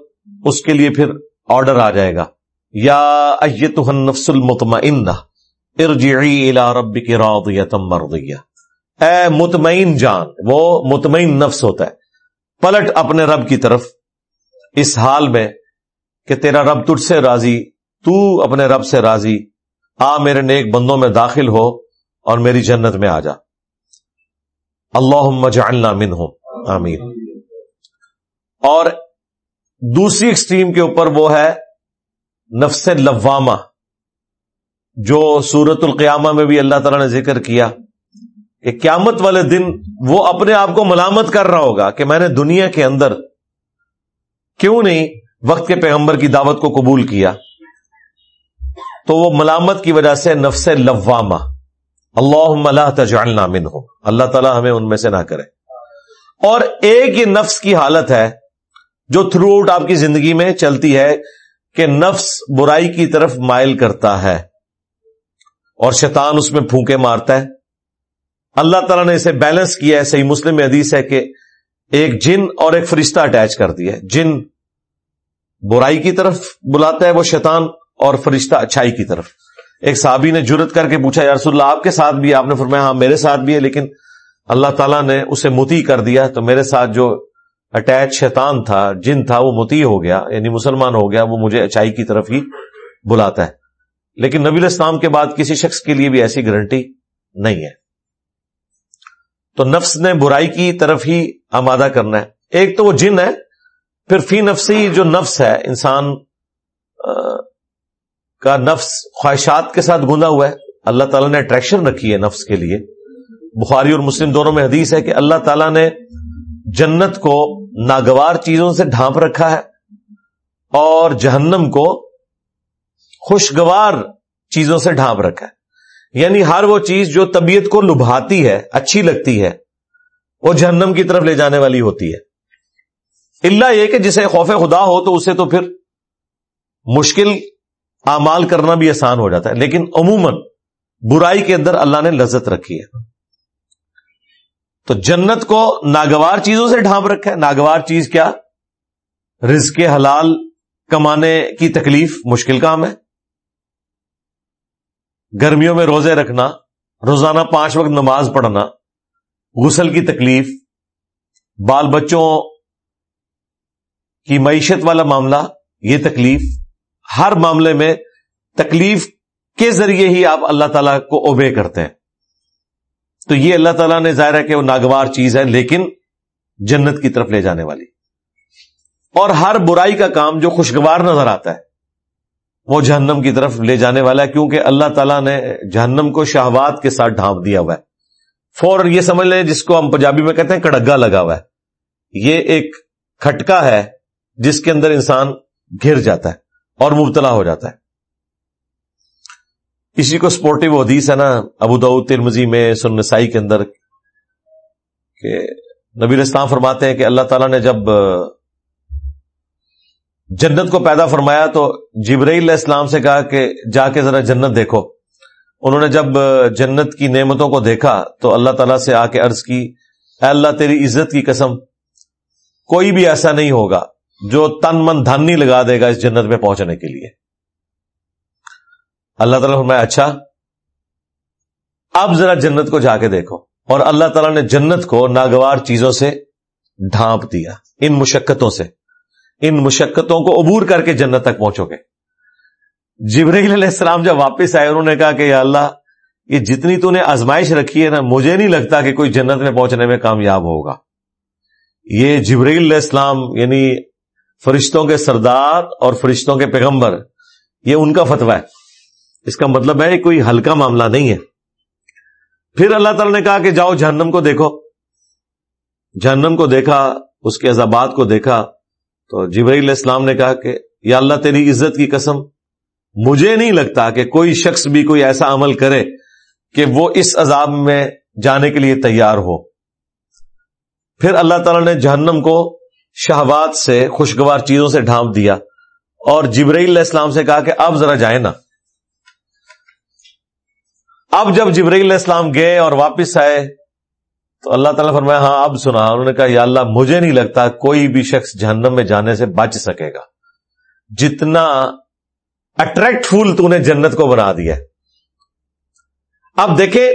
اس کے لیے پھر آرڈر آ جائے گا۔ یا نفس المطمئنہ، ارجعی الى ربک راضیتا مرضیہ۔ اے مطمئن جان، وہ مطمئن نفس ہوتا ہے۔ پلٹ اپنے رب کی طرف اس حال میں کہ تیرا رب تجھ سے راضی تو اپنے رب سے راضی۔ آ میرے نیک بندوں میں داخل ہو اور میری جنت میں آ جا۔ اللہ جعلنا منہم۔ آمین۔ اور دوسری ایکسٹریم کے اوپر وہ ہے نفس لوامہ، جو سورت القیامہ میں بھی اللہ تعالی نے ذکر کیا کہ قیامت والے دن وہ اپنے آپ کو ملامت کر رہا ہوگا کہ میں نے دنیا کے اندر کیوں نہیں وقت کے پیغمبر کی دعوت کو قبول کیا۔ تو وہ ملامت کی وجہ سے نفس لوامہ۔ اللہ اللہ تجعلنا منہ اللہ تعالیٰ ہمیں ان میں سے نہ کرے۔ اور ایک یہ نفس کی حالت ہے جو تھرو آؤٹ آپ کی زندگی میں چلتی ہے کہ نفس برائی کی طرف مائل کرتا ہے اور شیطان اس میں پھونکے مارتا ہے۔ اللہ تعالیٰ نے اسے بیلنس کیا ہے۔ صحیح مسلم میں حدیث ہے کہ ایک جن اور ایک فرشتہ اٹیچ کر دیا جن برائی کی طرف بلاتا ہے وہ شیطان۔ اور فرشتہ اچھائی کی طرف۔ ایک صحابی نے جرت کر کے پوچھا، یا رسول اللہ، آپ کے ساتھ بھی، آپ نے فرمایا ہاں میرے ساتھ بھی ہے، لیکن اللہ تعالیٰ نے اسے متی کر دیا، تو میرے ساتھ جو اٹیچ شیطان تھا، جن تھا، وہ متی ہو گیا یعنی مسلمان ہو گیا، وہ مجھے اچائی کی طرف ہی بلاتا ہے۔ لیکن نبی الاسلام کے بعد کسی شخص کے لیے بھی ایسی گارنٹی نہیں ہے۔ تو نفس نے برائی کی طرف ہی آمادہ کرنا ہے۔ ایک تو وہ جن ہے، پھر فی نفسی جو نفس ہے، انسان کا نفس خواہشات کے ساتھ گنا ہوا ہے۔ اللہ تعالیٰ نے اٹریکشن رکھی ہے نفس کے لیے۔ بخاری اور مسلم دونوں میں حدیث ہے کہ اللہ تعالیٰ نے جنت کو ناگوار چیزوں سے ڈھانپ رکھا ہے اور جہنم کو خوشگوار چیزوں سے ڈھانپ رکھا ہے۔ یعنی ہر وہ چیز جو طبیعت کو لبھاتی ہے، اچھی لگتی ہے، وہ جہنم کی طرف لے جانے والی ہوتی ہے۔ اللہ یہ کہ جسے خوف خدا ہو تو اسے تو پھر مشکل اعمال کرنا بھی آسان ہو جاتا ہے، لیکن عموماً برائی کے اندر اللہ نے لذت رکھی ہے۔ تو جنت کو ناگوار چیزوں سے ڈھانپ رکھا ہے۔ ناگوار چیز کیا؟ رزق حلال کمانے کی تکلیف مشکل کام ہے۔ گرمیوں میں روزے رکھنا، روزانہ پانچ وقت نماز پڑھنا، غسل کی تکلیف، بال بچوں کی معیشت والا معاملہ، یہ تکلیف ہر معاملے میں تکلیف کے ذریعے ہی آپ اللہ تعالیٰ کو اوبے کرتے ہیں۔ تو یہ اللہ تعالیٰ نے ظاہر ہے کہ وہ ناگوار چیز ہے، لیکن جنت کی طرف لے جانے والی۔ اور ہر برائی کا کام جو خوشگوار نظر آتا ہے، وہ جہنم کی طرف لے جانے والا ہے، کیونکہ اللہ تعالیٰ نے جہنم کو شہوات کے ساتھ ڈھانپ دیا ہوا ہے۔ فور یہ سمجھ لیں، جس کو ہم پنجابی میں کہتے ہیں، کڑگا لگا ہوا ہے۔ یہ ایک کھٹکا ہے، جس کے اندر انسان گر جاتا ہے۔ اور مبتلا ہو جاتا ہے۔ کسی کو سپورٹو حدیث ہے نا، ابو دعود ترمزی میں سنسائی کے اندر کہ نبی اسلام فرماتے ہیں کہ اللہ تعالیٰ نے جب، جنت کو پیدا فرمایا تو جبرئی علیہ السلام سے کہا کہ جا کے ذرا جنت دیکھو۔ انہوں نے جب جنت کی نعمتوں کو دیکھا تو اللہ تعالیٰ سے آ کے عرض کی، اے اللہ تیری عزت کی قسم، کوئی بھی ایسا نہیں ہوگا۔ جو تن من دھن نہیں لگا دے گا اس جنت میں پہنچنے کے لیے۔ اللہ تعالیٰ فرمایا اچھا اب ذرا جنت کو جا کے دیکھو۔ اور اللہ تعالیٰ نے جنت کو ناگوار چیزوں سے ڈھانپ دیا، ان مشقتوں سے۔ ان مشقتوں کو عبور کر کے جنت تک پہنچو گے جبریل علیہ السلام جب واپس آئے، انہوں نے کہا کہ یا اللہ، یہ جتنی تو نے آزمائش رکھی ہے نا، مجھے نہیں لگتا کہ کوئی جنت میں پہنچنے میں کامیاب ہوگا۔ یہ جبریل علیہ السلام یعنی فرشتوں کے سردار اور فرشتوں کے پیغمبر۔ یہ ان کا فتویٰ ہے۔ اس کا مطلب ہے کوئی ہلکا معاملہ نہیں ہے۔ پھر اللہ تعالی نے کہا کہ جاؤ جہنم کو دیکھو۔ جہنم کو دیکھا، اس کے عذابات کو دیکھا۔ تو جبری علیہ السلام نے کہا کہ یا اللہ تیری عزت کی قسم، مجھے نہیں لگتا کہ کوئی شخص بھی کوئی ایسا عمل کرے کہ وہ اس عذاب میں جانے کے لیے تیار ہو۔ پھر اللہ تعالی نے جہنم کو شہبات سے خوشگوار چیزوں سے ڈھانپ دیا اور جبرائیل علیہ السلام سے کہا کہ اب ذرا جائیں نا۔ اب جب جبرائیل علیہ السلام گئے اور واپس آئے تو اللہ تعالیٰ فرمایا ہاں اب سنا۔ انہوں نے کہا، یا اللہ، مجھے نہیں لگتا کوئی بھی شخص جہنم میں جانے سے بچ سکے گا۔ جتنا اٹریکٹ فل تو نے جنت کو بنا دیا۔ اب دیکھیں،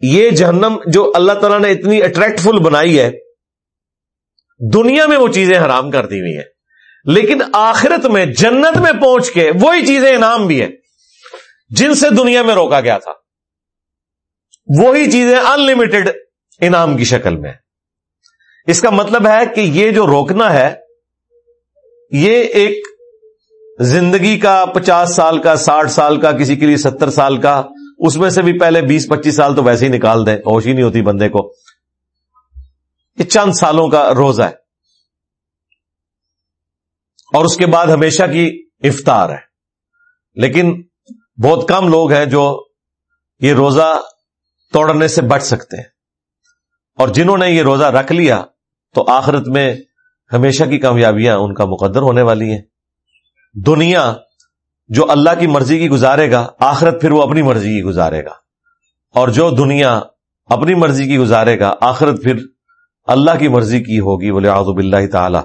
یہ جہنم جو اللہ تعالیٰ نے اتنی اٹریکٹ فل بنائی ہے دنیا میں وہ چیزیں حرام کر دی ہوئی ہیں۔ لیکن آخرت میں، جنت میں پہنچ کے وہی چیزیں انعام بھی ہیں۔ جن سے دنیا میں روکا گیا تھا۔ وہی چیزیں انلمیٹڈ انعام کی شکل میں اس کا مطلب ہے کہ یہ جو روکنا ہے، یہ ایک زندگی کا، پچاس سال کا، ساٹھ سال کا، کسی کے لیے ستر سال کا، اس میں سے بھی پہلے بیس، پچیس سال تو ویسے ہی نکال دیں، ہوش ہی نہیں ہوتی بندے کو۔ یہ چند سالوں کا روزہ ہے۔ اور اس کے بعد ہمیشہ کی افطار ہے۔ لیکن بہت کم لوگ ہیں جو یہ روزہ توڑنے سے بچ سکتے ہیں۔ اور جنہوں نے یہ روزہ رکھ لیا، تو آخرت میں ہمیشہ کی کامیابیاں ان کا مقدر ہونے والی ہیں۔ دنیا جو اللہ کی مرضی کی گزارے گا، آخرت پھر وہ اپنی مرضی کی گزارے گا۔ اور جو دنیا اپنی مرضی کی گزارے گا، آخرت پھر اللہ کی مرضی کی ہوگی بولے آزب اللہ تعالی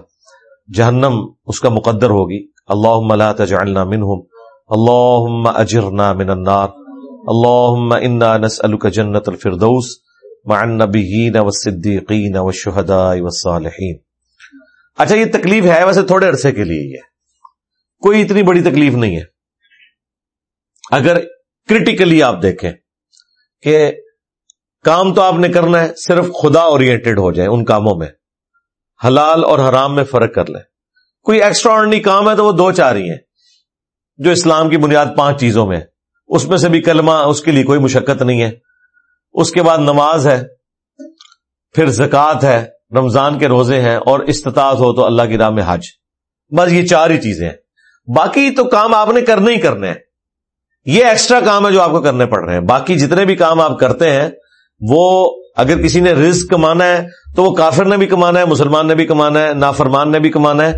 جہنم اس کا مقدر ہوگی۔ اللہ لا تجعلنا منہم۔ اللهم اجرنا من النار۔ اللهم انا نسالك جنة الفردوس۔ مع النبيين والصديقين والشهداء والصالحين اچھا یہ تکلیف ہے ویسے تھوڑے عرصے کے لیے یہ۔ کوئی اتنی بڑی تکلیف نہیں ہے۔ اگر کرٹیکلی آپ دیکھیں کہ کام تو آپ نے کرنا ہے، صرف خدا اورینٹڈ ہو جائے ان کاموں میں۔ حلال اور حرام میں فرق کر لیں۔ کوئی ایکسٹرا کام ہے تو وہ دو چار ہی ہیں۔ جو اسلام کی بنیاد پانچ چیزوں میں اس میں سے بھی کلمہ، اس کے لیے کوئی مشقت نہیں ہے۔ اس کے بعد نماز ہے۔ پھر زکوٰۃ ہے۔ رمضان کے روزے ہیں اور استطاعت ہو تو اللہ کی راہ میں حج۔ بس یہ چار ہی چیزیں ہیں۔ باقی تو کام آپ نے کرنے ہی کرنے ہیں۔ یہ ایکسٹرا کام ہے جو آپ کو کرنے پڑ رہے ہیں۔ باقی جتنے بھی کام آپ کرتے ہیں وہ اگر کسی نے رزق کمانا ہے تو وہ کافر نے بھی کمانا ہے، مسلمان نے بھی کمانا ہے، نافرمان نے بھی کمانا ہے،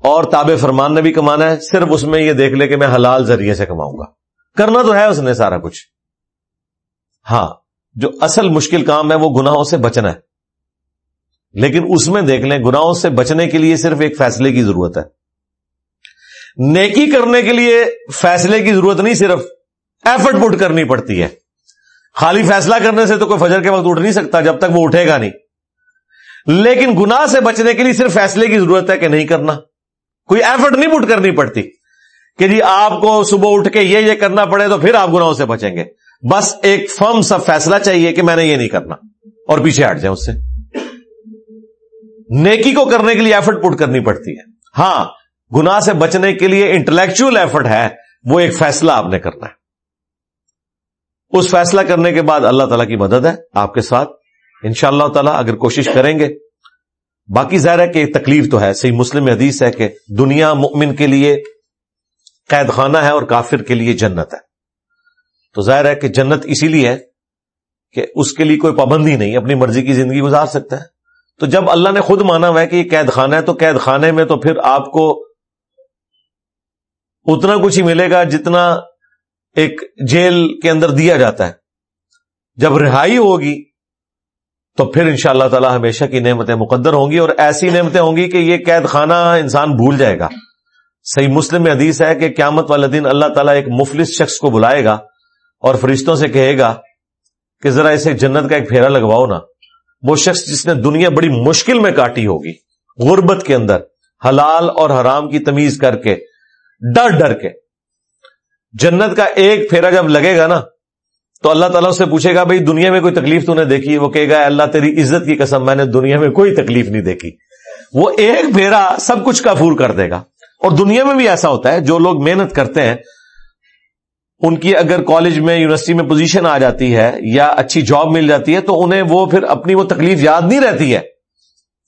اور تاب فرمان نے بھی کمانا ہے، صرف اس میں یہ دیکھ لے کہ میں حلال ذریعے سے کماؤں گا۔ کرنا تو ہے اس نے سارا کچھ۔ ہاں جو اصل مشکل کام ہے وہ گناہوں سے بچنا ہے۔ لیکن اس میں دیکھ لیں، گناہوں سے بچنے کے لیے صرف ایک فیصلے کی ضرورت ہے۔ نیکی کرنے کے لیے فیصلے کی ضرورت نہیں، صرف ایفرٹ پٹ کرنی پڑتی ہے۔ خالی فیصلہ کرنے سے تو کوئی فجر کے وقت اٹھ نہیں سکتا جب تک وہ اٹھے گا نہیں۔ لیکن گناہ سے بچنے کے لیے صرف فیصلے کی ضرورت ہے کہ نہیں کرنا۔ کوئی ایفرٹ نہیں پٹ کرنی پڑتی کہ جی آپ کو صبح اٹھ کے یہ یہ کرنا پڑے تو پھر آپ گناہوں سے بچیں گے۔ بس ایک فرم سا فیصلہ چاہیے کہ میں نے یہ نہیں کرنا۔ اور پیچھے ہٹ جائیں اس سے۔ نیکی کو کرنے کے لیے ایفرٹ پٹ کرنی پڑتی ہے۔ ہاں گنا سے بچنے کے لیے انٹلیکچل ایفرٹ ہے، وہ ایک فیصلہ آپ نے کرنا ہے۔ اس فیصلہ کرنے کے بعد اللہ تعالیٰ کی مدد ہے آپ کے ساتھ۔ ان شاء اللہ تعالیٰ اگر کوشش کریں گے، باقی ظاہر ہے کہ تکلیف تو ہے۔ صحیح مسلم حدیث ہے کہ دنیا مؤمن کے لیے قید خانہ ہے اور کافر کے لیے جنت ہے۔ تو ظاہر ہے کہ جنت اسی لیے ہے کہ اس کے لیے کوئی پابندی نہیں، اپنی مرضی کی زندگی گزار سکتا ہے۔ تو جب اللہ نے خود مانا ہوا ہے کہ یہ قید خانہ ہے، تو قید خانے میں تو پھر آپ کو اتنا کچھ ہی ملے گا جتنا ایک جیل کے اندر دیا جاتا ہے۔ جب رہائی ہوگی تو پھر ان شاء اللہ تعالی ہمیشہ کی نعمتیں مقدر ہوں گی اور ایسی نعمتیں ہوں گی کہ یہ قید خانہ انسان بھول جائے گا۔ صحیح مسلم میں حدیث ہے کہ قیامت والے دن اللہ تعالیٰ ایک مفلس شخص کو بلائے گا اور فرشتوں سے کہے گا کہ ذرا اسے جنت کا ایک پھیرا لگواؤ نا۔ وہ شخص جس نے دنیا بڑی مشکل میں کاٹی ہوگی، غربت کے اندر، حلال اور حرام کی تمیز کر کے، ڈر ڈر کے۔ جنت کا ایک پھیرا جب لگے گا نا، تو اللہ تعالیٰ سے پوچھے گا، بھائی دنیا میں کوئی تکلیف تو نے دیکھی؟ وہ کہے گا اللہ تیری عزت کی قسم، میں نے دنیا میں کوئی تکلیف نہیں دیکھی۔ وہ ایک پھیرا سب کچھ کا کر دے گا۔ اور دنیا میں بھی ایسا ہوتا ہے، جو لوگ محنت کرتے ہیں، ان کی اگر کالج میں، یونیورسٹی میں پوزیشن آ جاتی ہے یا اچھی جاب مل جاتی ہے، تو انہیں وہ پھر اپنی وہ تکلیف یاد نہیں رہتی ہے،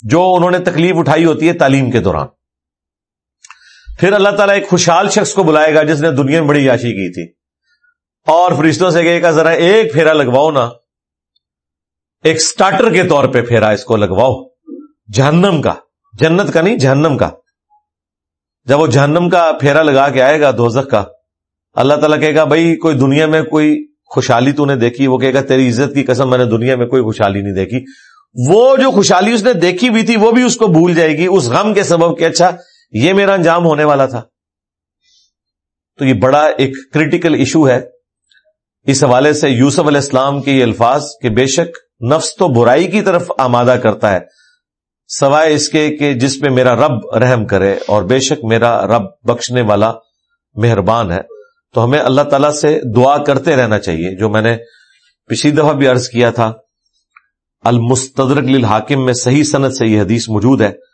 جو انہوں نے تکلیف اٹھائی ہوتی ہے تعلیم کے دوران۔ پھر اللہ تعالیٰ ایک خوشحال شخص کو بلائے گا جس نے دنیا میں بڑی یاشی کی تھی۔ اور فرشتوں سے کہے گا، ذرا ایک پھیرا لگواؤ نا۔ ایک سٹارٹر کے طور پہ پھیرا اس کو لگواؤ۔ جہنم کا۔ جنت کا نہیں، جہنم کا۔ جب وہ جہنم کا پھیرا لگا کے آئے گا، دوزخ کا۔ اللہ تعالیٰ کہے گا، بھائی، کوئی دنیا میں کوئی خوشحالی تو نے دیکھی؟ وہ کہے گا، تیری عزت کی قسم میں نے دنیا میں کوئی خوشحالی نہیں دیکھی۔ وہ جو خوشحالی اس نے دیکھی ہوئی تھی، وہ بھی اس کو بھول جائے گی۔ اس غم کے سبب کہ اچھا یہ میرا انجام ہونے والا تھا۔ تو یہ بڑا ایک کریٹیکل ایشو ہے۔ اس حوالے سے یوسف علیہ السلام کے یہ الفاظ کہ بے شک نفس تو برائی کی طرف آمادہ کرتا ہے، سوائے اس کے کہ جس پہ میرا رب رحم کرے اور بے شک میرا رب بخشنے والا مہربان ہے۔ تو ہمیں اللہ تعالیٰ سے دعا کرتے رہنا چاہیے، جو میں نے پچھلی دفعہ بھی عرض کیا تھا۔ المستدرک للحاکم میں صحیح صنعت سے یہ حدیث موجود ہے۔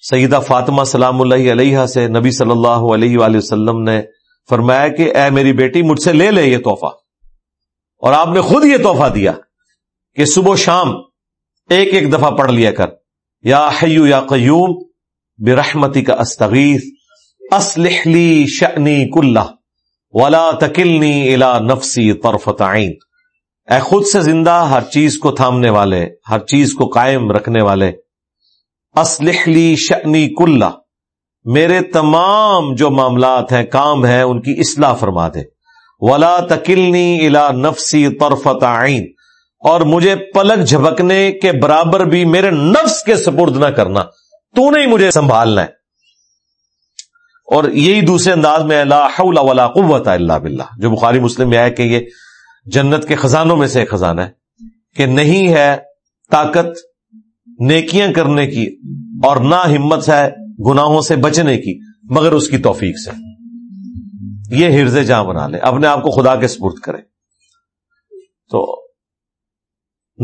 سیدہ فاطمہ سلام اللہ علیہ سے نبی صلی اللہ علیہ وآلہ وسلم نے فرمایا کہ اے میری بیٹی مجھ سے لے لے یہ تحفہ۔ اور آپ نے خود یہ تحفہ دیا کہ صبح و شام ایک ایک دفعہ پڑھ لیا کر۔ یا حیو یا قیوم برحمتی کا استغیر اسلحلی شنی کلّہ، ولا تکلنی الا نفسی طرفت عین۔ اے خود سے زندہ ہر چیز کو تھامنے والے، ہر چیز کو قائم رکھنے والے اسلحلی شنی کلّا میرے تمام جو معاملات ہیں، کام ہیں، ان کی اصلاح فرما دے۔ ولا تکلنی الا نفسی طرفت عین اور مجھے پلک جھبکنے کے برابر بھی میرے نفس کے سپرد نہ کرنا۔ تو نہیں مجھے سنبھالنا ہے۔ اور یہی دوسرے انداز میں لا حول ولا قوت الا باللہ۔ جو بخاری مسلم میں آیا کہ یہ جنت کے خزانوں میں سے ایک خزانہ ہے۔ کہ نہیں ہے طاقت نیکیاں کرنے کی اور نہ ہمت ہے گناہوں سے بچنے کی، مگر اس کی توفیق سے۔ یہ ہرز جاں بنا لے اپنے آپ کو خدا کے سپرد کرے تو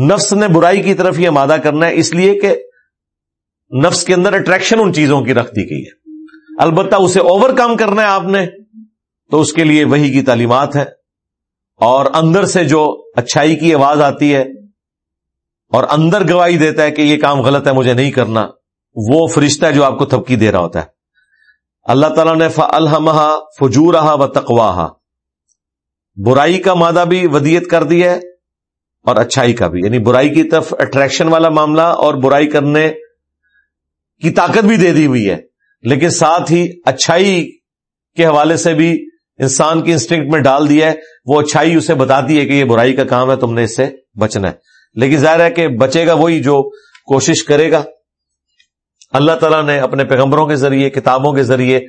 نفس نے برائی کی طرف یہ مادہ کرنا ہے، اس لیے کہ نفس کے اندر اٹریکشن ان چیزوں کی رکھ دی گئی ہے۔ البتہ اسے اوور کم کرنا ہے آپ نے، تو اس کے لیے وہی کی تعلیمات ہیں۔ اور اندر سے جو اچھائی کی آواز آتی ہے اور اندر گواہی دیتا ہے کہ یہ کام غلط ہے، مجھے نہیں کرنا۔ وہ فرشتہ ہے جو آپ کو تھپکی دے رہا ہوتا ہے۔ اللہ تعالیٰ نے فلحمہ فجور و تقواہ برائی کا مادہ بھی ودیت کر دی ہے اور اچھائی کا بھی۔ یعنی برائی کی طرف اٹریکشن والا معاملہ اور برائی کرنے کی طاقت بھی دے دی ہوئی ہے۔ لیکن ساتھ ہی اچھائی کے حوالے سے بھی انسان کی انسٹنکٹ میں ڈال دیا ہے۔ وہ اچھائی اسے بتاتی ہے کہ یہ برائی کا کام ہے، تم نے اس سے بچنا ہے۔ لیکن ظاہر ہے کہ بچے گا وہی جو کوشش کرے گا۔ اللہ تعالیٰ نے اپنے پیغمبروں کے ذریعے، کتابوں کے ذریعے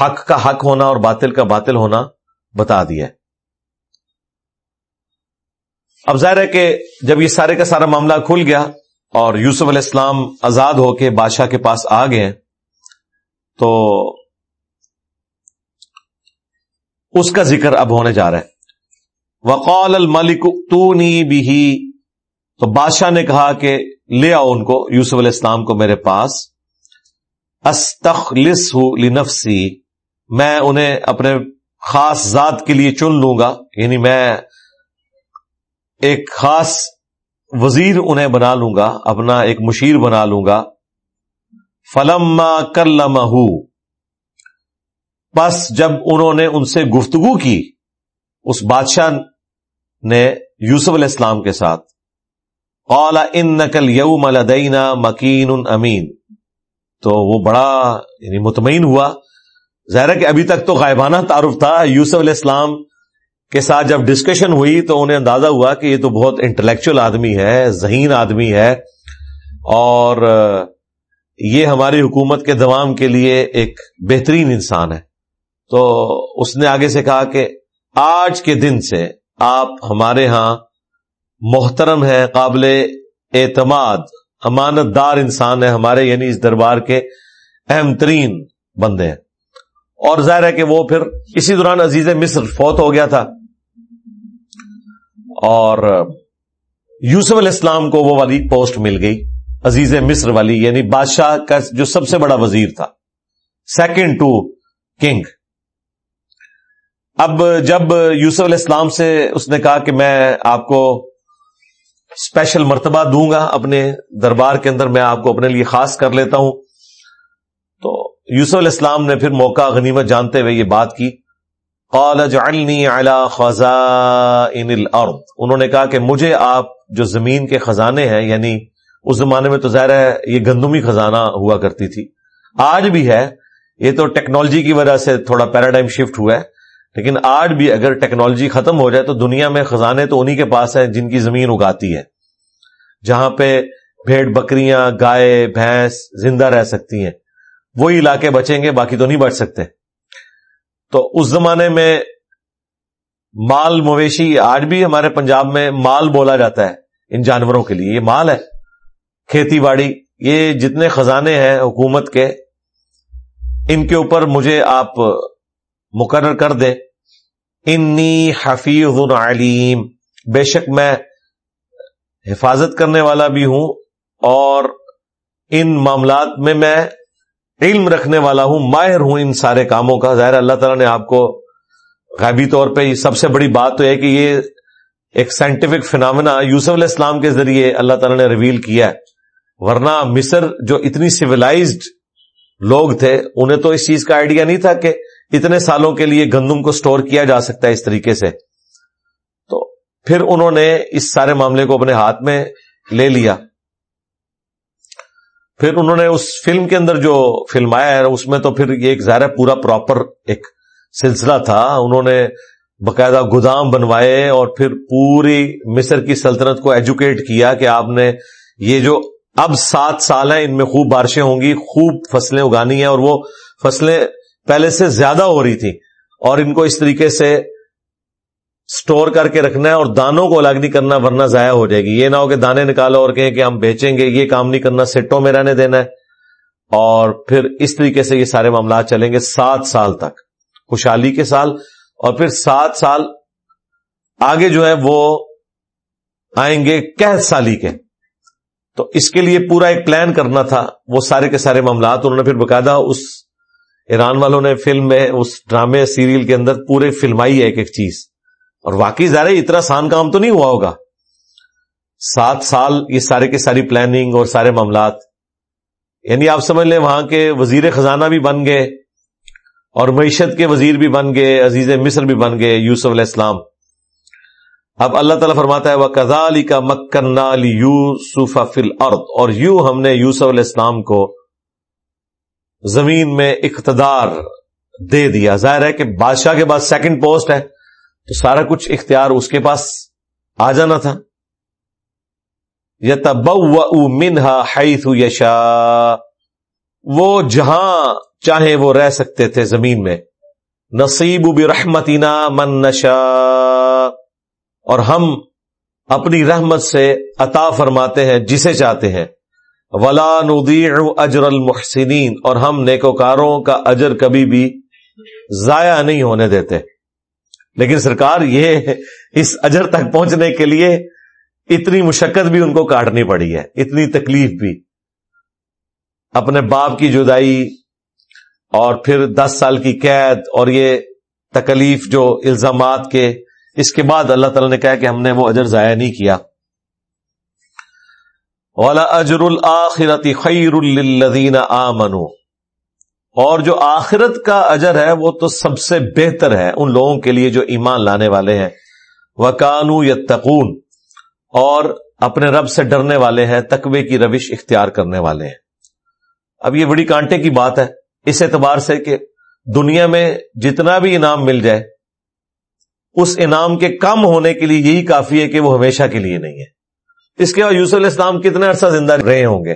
حق کا حق ہونا اور باطل کا باطل ہونا بتا دیا اب ظاہر ہے کہ جب یہ سارے کا سارا معاملہ کھل گیا اور یوسف علیہ السلام آزاد ہو کے بادشاہ کے پاس آ گئے، تو اس کا ذکر اب ہونے جا رہا ہے۔ وقال الملک تو نی بھی تو بادشاہ نے کہا کہ لے آؤ ان کو، یوسف علیہ السلام کو میرے پاس۔ استخلص لنفسی، میں انہیں اپنے خاص ذات کے لیے چن لوں گا یعنی میں ایک خاص وزیر انہیں بنا لوں گا، اپنا ایک مشیر بنا لوں گا۔ فلم کلم بس جب انہوں نے ان سے گفتگو کی، اس بادشاہ نے یوسف علیہ السلام کے ساتھ۔ اولا ان نقل یوم الدینہ مکین امین تو وہ بڑا یعنی مطمئن ہوا. ظاہر کہ ابھی تک تو غائبانہ تعارف تھا یوسف علیہ السلام کے ساتھ جب ڈسکشن ہوئی تو انہیں اندازہ ہوا کہ یہ تو بہت انٹلیکچل آدمی ہے، ذہین آدمی ہے اور یہ ہماری حکومت کے دوام کے لیے ایک بہترین انسان ہے۔ تو اس نے آگے سے کہا کہ آج کے دن سے آپ ہمارے ہاں محترم ہے، قابل اعتماد امانت دار انسان ہے ہمارے یعنی اس دربار کے اہم ترین بندے ہیں۔ اور ظاہر ہے کہ وہ پھر اسی دوران عزیز مصر فوت ہو گیا تھا۔ اور یوسف علیہ السلام کو وہ والی پوسٹ مل گئی، عزیز مصر والی یعنی بادشاہ کا جو سب سے بڑا وزیر تھا۔ سیکنڈ ٹو کنگ اب جب یوسف علیہ السلام سے اس نے کہا کہ میں آپ کو اسپیشل مرتبہ دوں گا اپنے دربار کے اندر، میں آپ کو اپنے لیے خاص کر لیتا ہوں۔ تو یوسف علیہ السلام نے پھر موقع غنیمت جانتے ہوئے یہ بات کی۔ قال جعلنی خزائن الارض۔ انہوں نے کہا کہ مجھے آپ جو زمین کے خزانے ہیں یعنی اس زمانے میں تو ظاہر ہے یہ گندمی خزانہ ہوا کرتی تھی، آج بھی ہے۔ یہ تو ٹیکنالوجی کی وجہ سے تھوڑا پیراڈائم شفٹ ہوا ہے۔ لیکن آج بھی اگر ٹیکنالوجی ختم ہو جائے تو دنیا میں خزانے تو انہی کے پاس ہیں جن کی زمین اگاتی ہے، جہاں پہ بھیڑ بکریاں، گائے، بھینس زندہ رہ سکتی ہیں۔ وہی علاقے بچیں گے، باقی تو نہیں بچ سکتے۔ تو اس زمانے میں مال مویشی، آج بھی ہمارے پنجاب میں مال بولا جاتا ہے ان جانوروں کے لیے، یہ مال ہے۔ کھیتی باڑی، یہ جتنے خزانے ہیں حکومت کے، ان کے اوپر مجھے آپ مقرر کر دیں۔ انی حفیظ علیم۔ بے شک میں حفاظت کرنے والا بھی ہوں اور ان معاملات میں میں علم رکھنے والا ہوں، ماہر ہوں ان سارے کاموں کا۔ ظاہر اللہ تعالیٰ نے آپ کو غیبی طور پہ سب سے بڑی بات تو ہے کہ یہ ایک سائنٹیفک فنامنا یوسف علیہ السلام کے ذریعے اللہ تعالیٰ نے ریویل کیا ہے۔ ورنہ مصر جو اتنی سویلائزڈ لوگ تھے، انہیں تو اس چیز کا آئیڈیا نہیں تھا کہ اتنے سالوں کے لیے گندم کو سٹور کیا جا سکتا ہے اس طریقے سے۔ تو پھر انہوں نے اس سارے معاملے کو اپنے ہاتھ میں لے لیا۔ پھر انہوں نے اس فلم کے اندر جو فلم آیا ہے، اس میں تو پھر یہ ایک ظاہر پورا پراپر ایک سلسلہ تھا۔ انہوں نے باقاعدہ گودام بنوائے اور پھر پوری مصر کی سلطنت کو ایجوکیٹ کیا کہ آپ نے یہ جو اب سات سال ہیں، ان میں خوب بارشیں ہوں گی، خوب فصلیں اگانی ہیں اور وہ فصلیں پہلے سے زیادہ ہو رہی تھی اور ان کو اس طریقے سے سٹور کر کے رکھنا ہے اور دانوں کو الگ نہیں کرنا ورنہ ضائع ہو جائے گی۔ یہ نہ ہو کہ دانے نکالو اور کہیں کہ ہم بیچیں گے، یہ کام نہیں کرنا سٹوں میں رہنے دینا ہے۔ اور پھر اس طریقے سے یہ سارے معاملات چلیں گے سات سال تک، خوشحالی کے سال۔ اور پھر سات سال آگے جو ہے وہ آئیں گے قید سالی کے۔ تو اس کے لیے پورا ایک پلان کرنا تھا، وہ سارے کے سارے معاملات انہوں نے پھر باقاعدہ اس ایران والوں نے فلم میں، اس ڈرامے سیریل کے اندر پورے فلمائی ہے ایک ایک چیز۔ اور واقعی ظاہر اتنا آسان کام تو نہیں ہوا ہوگا۔ سات سال یہ سارے کے ساری پلاننگ اور سارے معاملات۔ یعنی آپ سمجھ لیں وہاں کے وزیر خزانہ بھی بن گئے اور معیشت کے وزیر بھی بن گئے، عزیز مصر بھی بن گئے، یوسف علیہ السلام۔ اب اللہ تعالیٰ فرماتا ہے وہ کزالی کا مکن یوسف فل اور یوں ہم نے یوسف علیہ السلام کو زمین میں اقتدار دے دیا۔ ظاہر ہے کہ بادشاہ کے بعد سیکنڈ پوسٹ ہے، تو سارا کچھ اختیار اس کے پاس آ جانا تھا۔ و منہا حیث یشا وہ جہاں چاہے وہ رہ سکتے تھے زمین میں۔ نصیب برحمتنا من نشا اور ہم اپنی رحمت سے عطا فرماتے ہیں جسے چاہتے ہیں۔ ولا ندیع اجر المحسنین اور ہم نیکوکاروں کا اجر کبھی بھی ضائع نہیں ہونے دیتے۔ لیکن سرکار یہ اس اجر تک پہنچنے کے لیے اتنی مشقت بھی ان کو کاٹنی پڑی ہے، اتنی تکلیف بھی۔ اپنے باپ کی جدائی اور پھر دس سال کی قید اور یہ تکلیف جو الزامات کے، اس کے بعد اللہ تعالی نے کہا کہ ہم نے وہ اجر ضائع نہیں کیا۔ والا اجر الآخرتی خیر الدین آمنو اور جو آخرت کا اجر ہے وہ تو سب سے بہتر ہے ان لوگوں کے لیے جو ایمان لانے والے ہیں۔ وہ کانو یا اور اپنے رب سے ڈرنے والے ہیں، تقوی کی روش اختیار کرنے والے ہیں۔ اب یہ بڑی کانٹے کی بات ہے، اس اعتبار سے کہ دنیا میں جتنا بھی انعام مل جائے، اس انعام کے کم ہونے کے لیے یہی کافی ہے کہ وہ ہمیشہ کے لیے نہیں ہے۔ اس کے بعد یوسف علیہ السلام کتنے عرصہ زندہ رہے ہوں گے؟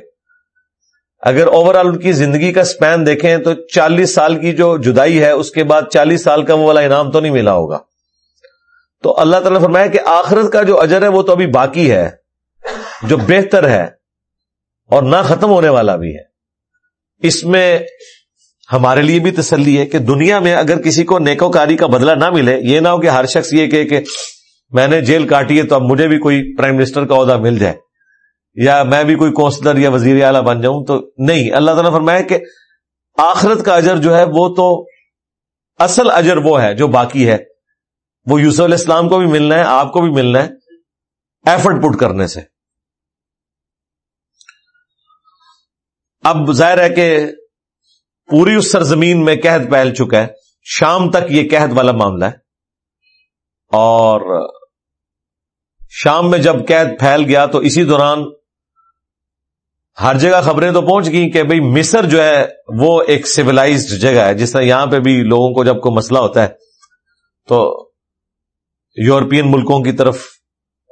اگر اوور آل ان کی زندگی کا سپین دیکھیں تو چالیس سال کی جو جدائی ہے، اس کے بعد چالیس سال کا وہ والا انعام تو نہیں ملا ہوگا۔ تو اللہ تعالیٰ نے فرمایا کہ آخرت کا جو اجر ہے وہ تو ابھی باقی ہے، جو بہتر ہے اور نہ ختم ہونے والا بھی ہے۔ اس میں ہمارے لیے بھی تسلی ہے کہ دنیا میں اگر کسی کو نیکوکاری کا بدلہ نہ ملے، یہ نہ ہو کہ ہر شخص یہ کہ کہ میں نے جیل کاٹی ہے تو اب مجھے بھی کوئی پرائم منسٹر کا عہدہ مل جائے یا میں بھی کوئی کونسلر یا وزیر اعلیٰ بن جاؤں تو نہیں۔ اللہ تعالیٰ فرمایا کہ آخرت کا اجر جو ہے وہ تو اصل اجر وہ ہے جو باقی ہے۔ وہ یوسف علیہ السلام کو بھی ملنا ہے، آپ کو بھی ملنا ہے ایفرٹ پٹ کرنے سے۔ اب ظاہر ہے کہ پوری اس سرزمین میں قحط پھیل چکا ہے۔ شام تک یہ قحط والا معاملہ ہے اور شام میں جب قید پھیل گیا تو اسی دوران ہر جگہ خبریں تو پہنچ گئی کہ بھئی مصر جو ہے وہ ایک سویلائزڈ جگہ ہے۔ جس طرح یہاں پہ بھی لوگوں کو جب کوئی مسئلہ ہوتا ہے تو یورپین ملکوں کی طرف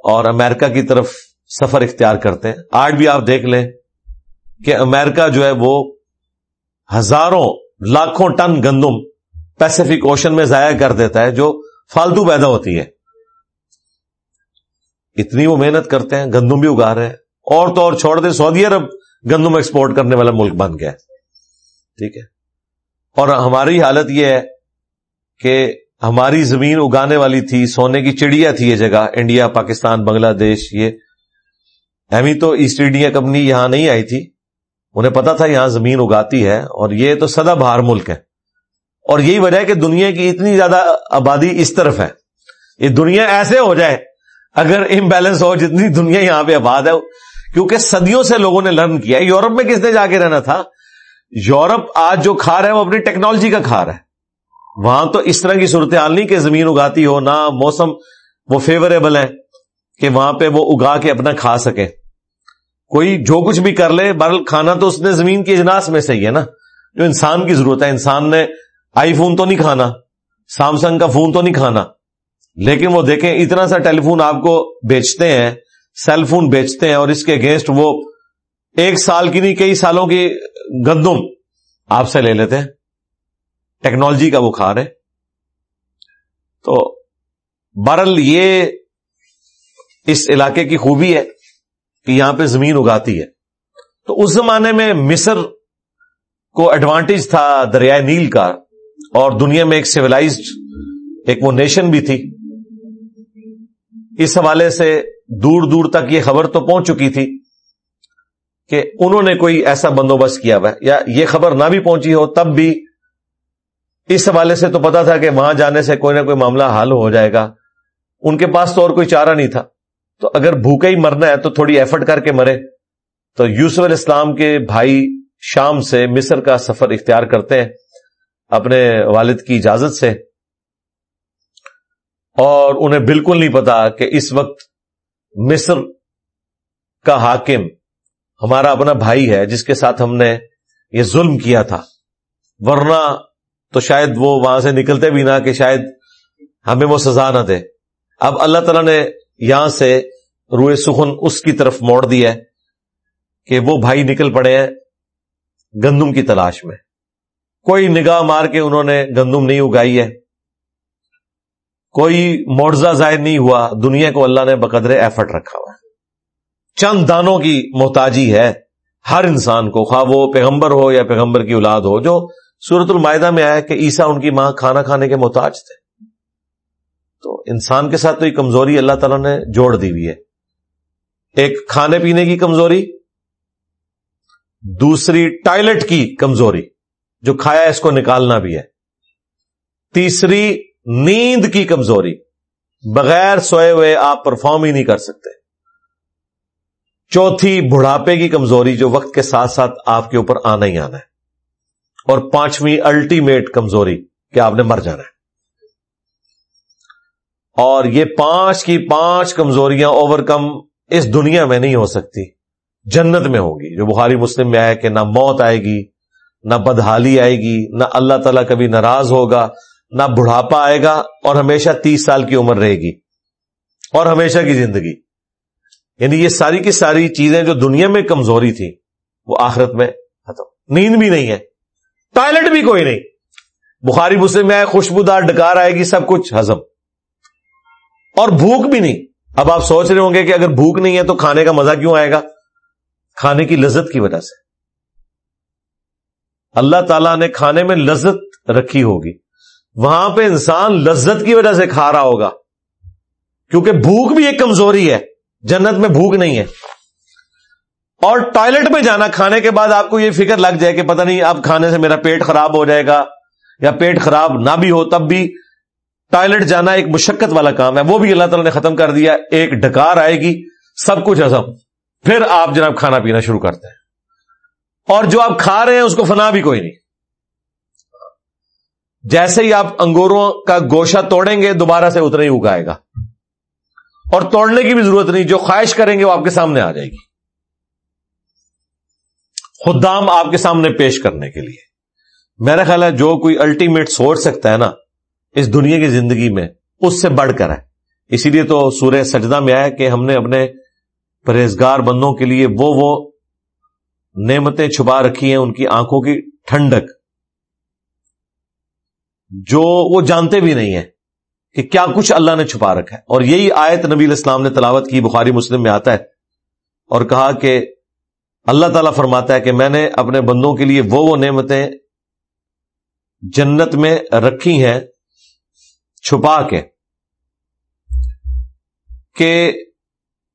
اور امریکہ کی طرف سفر اختیار کرتے ہیں۔ آج بھی آپ دیکھ لیں کہ امریکہ جو ہے وہ ہزاروں، لاکھوں ٹن گندم پیسفک اوشن میں ضائع کر دیتا ہے جو فالتو پیدا ہوتی ہے۔ اتنی وہ محنت کرتے ہیں، گندم بھی اگا رہے ہیں۔ اور تو اور چھوڑ دیں، سعودی عرب گندم ایکسپورٹ کرنے والا ملک بن گیا۔ ٹھیک ہے۔ اور ہماری حالت یہ ہے کہ ہماری زمین اگانے والی تھی، سونے کی چڑیا تھی یہ جگہ، انڈیا، پاکستان، بنگلہ دیش، یہ۔ اہمی تو ایسٹ انڈیا کمپنی یہاں نہیں آئی تھی۔ انہیں پتا تھا یہاں زمین اگاتی ہے، اور یہ تو سدا بہار ملک ہے۔ اور یہی وجہ ہے کہ دنیا کی اتنی زیادہ آبادی اس طرف ہے۔ یہ دنیا ایسے ہو جائے اگر امبیلنس ہو، جتنی دنیا یہاں پہ آباد ہے، کیونکہ صدیوں سے لوگوں نے لرن کیا یورپ میں کس نے جا کے رہنا تھا؟ یورپ آج جو کھا رہا ہے، وہ اپنی ٹیکنالوجی کا کھا رہا ہے۔ وہاں تو اس طرح کی صورتحال نہیں کہ زمین اگاتی ہو، نہ موسم، وہ فیوریبل ہے کہ وہاں پہ وہ اگا کے اپنا کھا سکے۔ کوئی جو کچھ بھی کر لے، بہرحال کھانا تو اس نے زمین کی اجناس میں سے ہی ہے نا۔ جو انسان کی ضرورت ہے، انسان نے آئی فون تو نہیں کھانا، سامسنگ کا فون تو نہیں کھانا۔ لیکن وہ دیکھیں، اتنا سا ٹیلی فون آپ کو بیچتے ہیں، سیل فون بیچتے ہیں اور اس کے اگینسٹ وہ ایک سال کی نہیں، کئی سالوں کی گندم آپ سے لے لیتے ہیں۔ ٹیکنالوجی کا وہ کھا رہے تو برل یہ اس علاقے کی خوبی ہے کہ یہاں پہ زمین اگاتی ہے۔ تو اس زمانے میں مصر کو ایڈوانٹیج تھا دریائے نیل کا اور دنیا میں ایک سویلائزڈ ایک وہ نیشن بھی تھی۔ اس حوالے سے دور دور تک یہ خبر تو پہنچ چکی تھی کہ انہوں نے کوئی ایسا بندوبست کیا ہوا یا یہ خبر نہ بھی پہنچی ہو، تب بھی اس حوالے سے تو پتا تھا کہ وہاں جانے سے کوئی نہ کوئی معاملہ حل ہو جائے گا۔ ان کے پاس تو اور کوئی چارہ نہیں تھا۔ تو اگر بھوکے ہی مرنا ہے تو تھوڑی ایفرٹ کر کے مرے۔ تو یوسف علیہ السلام کے بھائی شام سے مصر کا سفر اختیار کرتے ہیں اپنے والد کی اجازت سے۔ اور انہیں بالکل نہیں پتا کہ اس وقت مصر کا حاکم ہمارا اپنا بھائی ہے، جس کے ساتھ ہم نے یہ ظلم کیا تھا۔ ورنہ تو شاید وہ وہاں سے نکلتے بھی نہ کہ شاید ہمیں وہ سزا نہ دے۔ اب اللہ تعالیٰ نے یہاں سے روئے سخن اس کی طرف موڑ دیا ہے کہ وہ بھائی نکل پڑے ہیں گندم کی تلاش میں۔ کوئی نگاہ مار کے انہوں نے گندم نہیں اگائی ہے۔ کوئی معاوضہ ظاہر نہیں ہوا، دنیا کو اللہ نے بقدر ایفرٹ رکھا ہوا چند دانوں کی محتاجی ہے ہر انسان کو، خواہ وہ پیغمبر ہو یا پیغمبر کی اولاد ہو، جو سورت المائدہ میں آیا کہ عیسا ان کی ماں کھانا کھانے کے محتاج تھے۔ تو انسان کے ساتھ تو یہ کمزوری اللہ تعالیٰ نے جوڑ دی ہوئی ہے۔ ایک کھانے پینے کی کمزوری، دوسری ٹائلٹ کی کمزوری، جو کھایا اس کو نکالنا بھی ہے۔ تیسری نیند کی کمزوری بغیر سوئے ہوئے آپ پرفارم ہی نہیں کر سکتے۔ چوتھی، بڑھاپے کی کمزوری جو وقت کے ساتھ ساتھ آپ کے اوپر آنا ہی آنا ہے۔ اور پانچویں الٹیمیٹ کمزوری کہ آپ نے مر جانا ہے۔ اور یہ پانچ کی پانچ کمزوریاں اوور کم اس دنیا میں نہیں ہو سکتی، جنت میں ہوگی جو بخاری مسلم میں آیا کہ نہ موت آئے گی، نہ بدحالی آئے گی، نہ اللہ تعالیٰ کبھی ناراض ہوگا نہ بڑھاپا آئے گا اور ہمیشہ تیس سال کی عمر رہے گی اور ہمیشہ کی زندگی۔ یعنی یہ ساری کی ساری چیزیں جو دنیا میں کمزوری تھی، وہ آخرت میں ختم۔ نیند بھی نہیں ہے، ٹوائلٹ بھی کوئی نہیں۔ بخاری مسلم میں آئے، خوشبودار ڈکار آئے گی، سب کچھ ہزم اور بھوک بھی نہیں۔ اب آپ سوچ رہے ہوں گے کہ اگر بھوک نہیں ہے تو کھانے کا مزہ کیوں آئے گا؟ کھانے کی لذت کی وجہ سے۔ اللہ تعالیٰ نے کھانے میں لذت رکھی ہوگی۔ وہاں پہ انسان لذت کی وجہ سے کھا رہا ہوگا۔ کیونکہ بھوک بھی ایک کمزوری ہے۔ جنت میں بھوک نہیں ہے۔ اور ٹوائلٹ میں جانا، کھانے کے بعد آپ کو یہ فکر لگ جائے کہ پتہ نہیں اب کھانے سے میرا پیٹ خراب ہو جائے گا یا پیٹ خراب نہ بھی ہو، تب بھی ٹوائلٹ جانا ایک مشقت والا کام ہے۔ وہ بھی اللہ تعالیٰ نے ختم کر دیا۔ ایک ڈکار آئے گی، سب کچھ ہزم پھر آپ جناب کھانا پینا شروع کرتے ہیں۔ اور جو آپ کھا رہے ہیں، اس کو فنا بھی کوئی نہیں۔ جیسے ہی آپ انگوروں کا گوشہ توڑیں گے، دوبارہ سے اتنا ہی اگائے گا۔ اور توڑنے کی بھی ضرورت نہیں، جو خواہش کریں گے وہ آپ کے سامنے آ جائے گی۔ خدام آپ کے سامنے پیش کرنے کے لیے۔ میرا خیال ہے جو کوئی الٹیمیٹ سوچ سکتا ہے نا، اس دنیا کی زندگی میں اس سے بڑھ کر ہے۔ اسی لیے تو سورہ سجدہ میں آیا کہ ہم نے اپنے پرہیزگار بندوں کے لیے وہ وہ نعمتیں چھپا رکھی ہیں، ان کی آنکھوں کی ٹھنڈک۔ جو وہ جانتے بھی نہیں ہیں کہ کیا کچھ اللہ نے چھپا رکھا ہے۔ اور یہی آیت نبی الاسلام نے تلاوت کی، بخاری مسلم میں آتا ہے اور کہا کہ اللہ تعالیٰ فرماتا ہے کہ میں نے اپنے بندوں کے لیے وہ وہ نعمتیں جنت میں رکھی ہیں چھپا کے کہ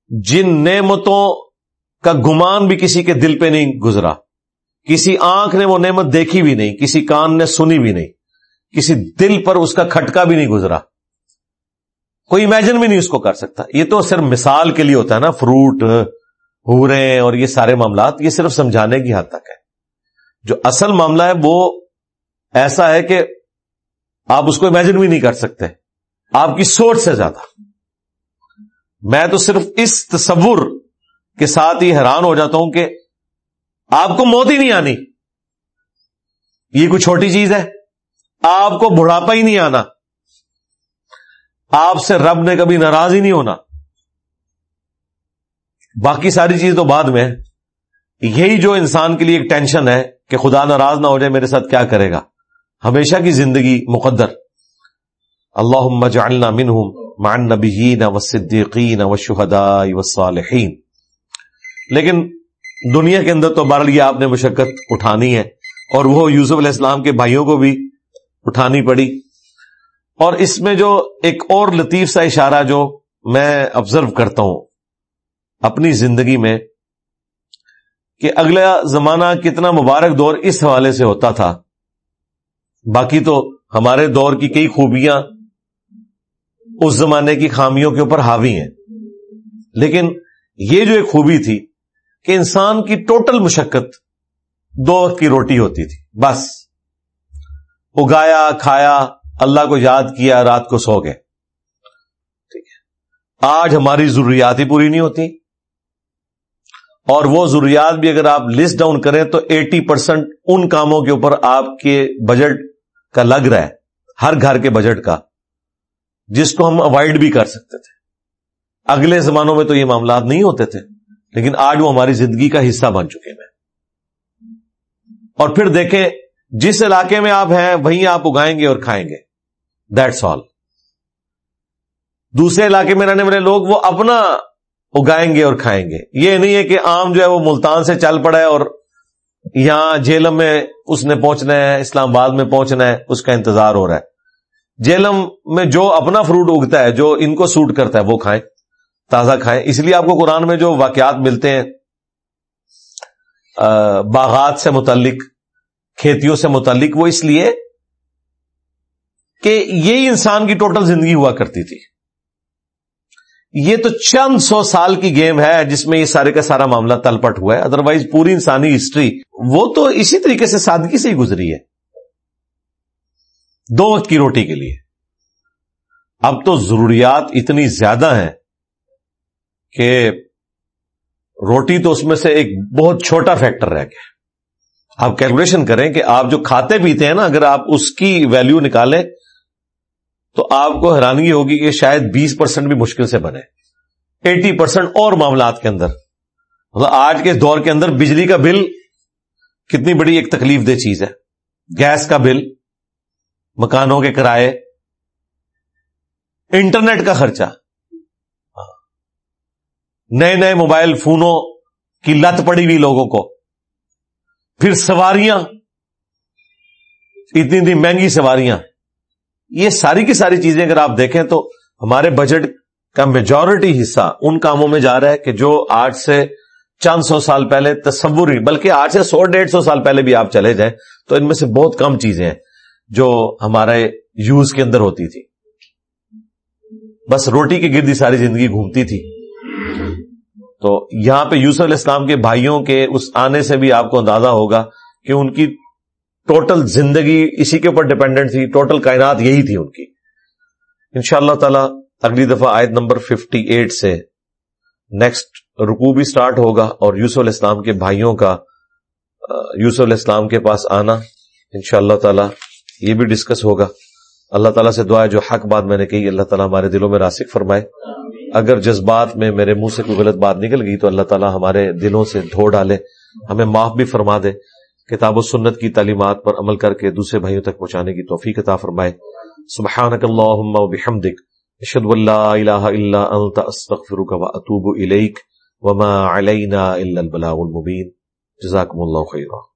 جن نعمتوں کا گمان بھی کسی کے دل پہ نہیں گزرا، کسی آنکھ نے وہ نعمت دیکھی بھی نہیں، کسی کان نے سنی بھی نہیں۔ کسی دل پر اس کا کھٹکا بھی نہیں گزرا۔ کوئی امیجن بھی نہیں اس کو کر سکتا۔ یہ تو صرف مثال کے لیے ہوتا ہے نا فروٹ ہورے اور یہ سارے معاملات، یہ صرف سمجھانے کی حد تک ہے۔ جو اصل معاملہ ہے، وہ ایسا ہے کہ آپ اس کو امیجن بھی نہیں کر سکتے۔ آپ کی سوچ سے زیادہ۔ میں تو صرف اس تصور کے ساتھ ہی حیران ہو جاتا ہوں کہ آپ کو موت ہی نہیں آنی۔ یہ کوئی چھوٹی چیز ہے؟ آپ کو بڑھاپا ہی نہیں آنا۔ آپ سے رب نے کبھی ناراض ہی نہیں ہونا۔ باقی ساری چیز تو بعد میں یہی جو انسان کے لیے ایک ٹینشن ہے کہ خدا ناراض نہ ہو جائے میرے ساتھ کیا کرے گا۔ ہمیشہ کی زندگی مقدر۔ اللہ جعلنا منہم مع النبیین والصدیقین والشہداء والصالحین لیکن دنیا کے اندر تو بار لیا آپ نے مشقت اٹھانی ہے۔ اور وہ یوسف علیہ السلام کے بھائیوں کو بھی اٹھانی پڑی۔ اور اس میں جو ایک اور لطیف سا اشارہ جو میں آبزرو کرتا ہوں اپنی زندگی میں کہ اگلا زمانہ کتنا مبارک دور اس حوالے سے ہوتا تھا۔ باقی تو ہمارے دور کی کئی خوبیاں اس زمانے کی خامیوں کے اوپر حاوی ہیں۔ لیکن یہ جو ایک خوبی تھی کہ انسان کی ٹوٹل مشقت دو وقت کی روٹی ہوتی تھی، بس۔ اگایا، کھایا، اللہ کو یاد کیا، رات کو سو گئے۔ ٹھیک ہے۔ آج ہماری ضروریات ہی پوری نہیں ہوتی۔ اور وہ ضروریات بھی اگر آپ لسٹ ڈاؤن کریں تو ایٹی پرسینٹ ان کاموں کے اوپر آپ کے بجٹ کا لگ رہا ہے۔ ہر گھر کے بجٹ کا۔ جس کو ہم اوائڈ بھی کر سکتے تھے۔ اگلے زمانوں میں تو یہ معاملات نہیں ہوتے تھے۔ لیکن آج وہ ہماری زندگی کا حصہ بن چکے ہیں۔ اور پھر دیکھیں جس علاقے میں آپ ہیں، وہیں آپ اگائیں گے اور کھائیں گے۔ دیٹس آل دوسرے علاقے میں رہنے والے لوگ وہ اپنا اگائیں گے اور کھائیں گے۔ یہ نہیں ہے کہ آم جو ہے وہ ملتان سے چل پڑا ہے اور یہاں جیلم میں اس نے پہنچنا ہے، اسلام آباد میں پہنچنا ہے، اس کا انتظار ہو رہا ہے۔ جیلم میں جو اپنا فروٹ اگتا ہے، جو ان کو سوٹ کرتا ہے، وہ کھائیں، تازہ کھائیں۔ اس لیے آپ کو قرآن میں جو واقعات ملتے ہیں باغات سے متعلق کھیتیوں سے متعلق، وہ اس لیے کہ یہی انسان کی ٹوٹل زندگی ہوا کرتی تھی۔ یہ تو چند سو سال کی گیم ہے جس میں یہ سارے کا سارا معاملہ تلپٹ ہوا ہے۔ ادروائز پوری انسانی ہسٹری وہ تو اسی طریقے سے سادگی سے ہی گزری ہے۔ دو وقت کی روٹی کے لیے۔ اب تو ضروریات اتنی زیادہ ہیں کہ روٹی تو اس میں سے ایک بہت چھوٹا فیکٹر رہ گیا۔ آپ کیلکولیشن کریں کہ آپ جو کھاتے پیتے ہیں نا، اگر آپ اس کی ویلیو نکالیں تو آپ کو حیرانگی ہوگی کہ شاید بیس پرسینٹ بھی مشکل سے بنے۔ ایٹی پرسینٹ اور معاملات کے اندر۔ مطلب آج کے دور کے اندر بجلی کا بل کتنی بڑی ایک تکلیف دہ چیز ہے۔ گیس کا بل، مکانوں کے کرائے، انٹرنیٹ کا خرچہ۔ نئے نئے موبائل فونوں کی لت پڑی ہوئی لوگوں کو۔ پھر سواریاں، اتنی اتنی مہنگی سواریاں۔ یہ ساری کی ساری چیزیں اگر آپ دیکھیں تو ہمارے بجٹ کا میجورٹی حصہ ان کاموں میں جا رہا ہے کہ جو آج سے چند سو سال پہلے تصور ہی بلکہ آج سے سو ڈیڑھ سو سال پہلے بھی آپ چلے جائیں تو ان میں سے بہت کم چیزیں ہیں جو ہمارے یوز کے اندر ہوتی تھی۔ بس روٹی کی گردی ساری زندگی گھومتی تھی۔ تو یہاں پہ یوسف علیہ السلام کے بھائیوں کے اس آنے سے بھی آپ کو اندازہ ہوگا کہ ان کی ٹوٹل زندگی اسی کے اوپر ڈپینڈنٹ تھی، ٹوٹل کائنات یہی تھی ان کی۔ ان شاء اللہ تعالی اگلی دفعہ آیت نمبر ففٹی ایٹ سے نیکسٹ رکو بھی سٹارٹ ہوگا اور یوسف علیہ السلام کے بھائیوں کا یوسف علیہ السلام کے پاس آنا ان شاء اللہ تعالی یہ بھی ڈسکس ہوگا۔ اللہ تعالیٰ سے دعا ہے، جو حق بات میں نے کہی، اللہ تعالیٰ ہمارے دلوں میں راسک فرمائے۔ اگر جذبات میں میرے منہ سے کوئی غلط بات نکل گئی تو اللہ تعالیٰ ہمارے دلوں سے دھو ڈالے، ہمیں معاف بھی فرما دے۔ کتاب و سنت کی تعلیمات پر عمل کر کے دوسرے بھائیوں تک پہنچانے کی توفیق عطا فرمائے۔ سبحانک اللہم و بحمدک، اشہد واللہ الہ الا انت، استغفرک و اتوب الیک، وما علینا الا البلاغ المبین۔ جزاکم اللہ خیرہ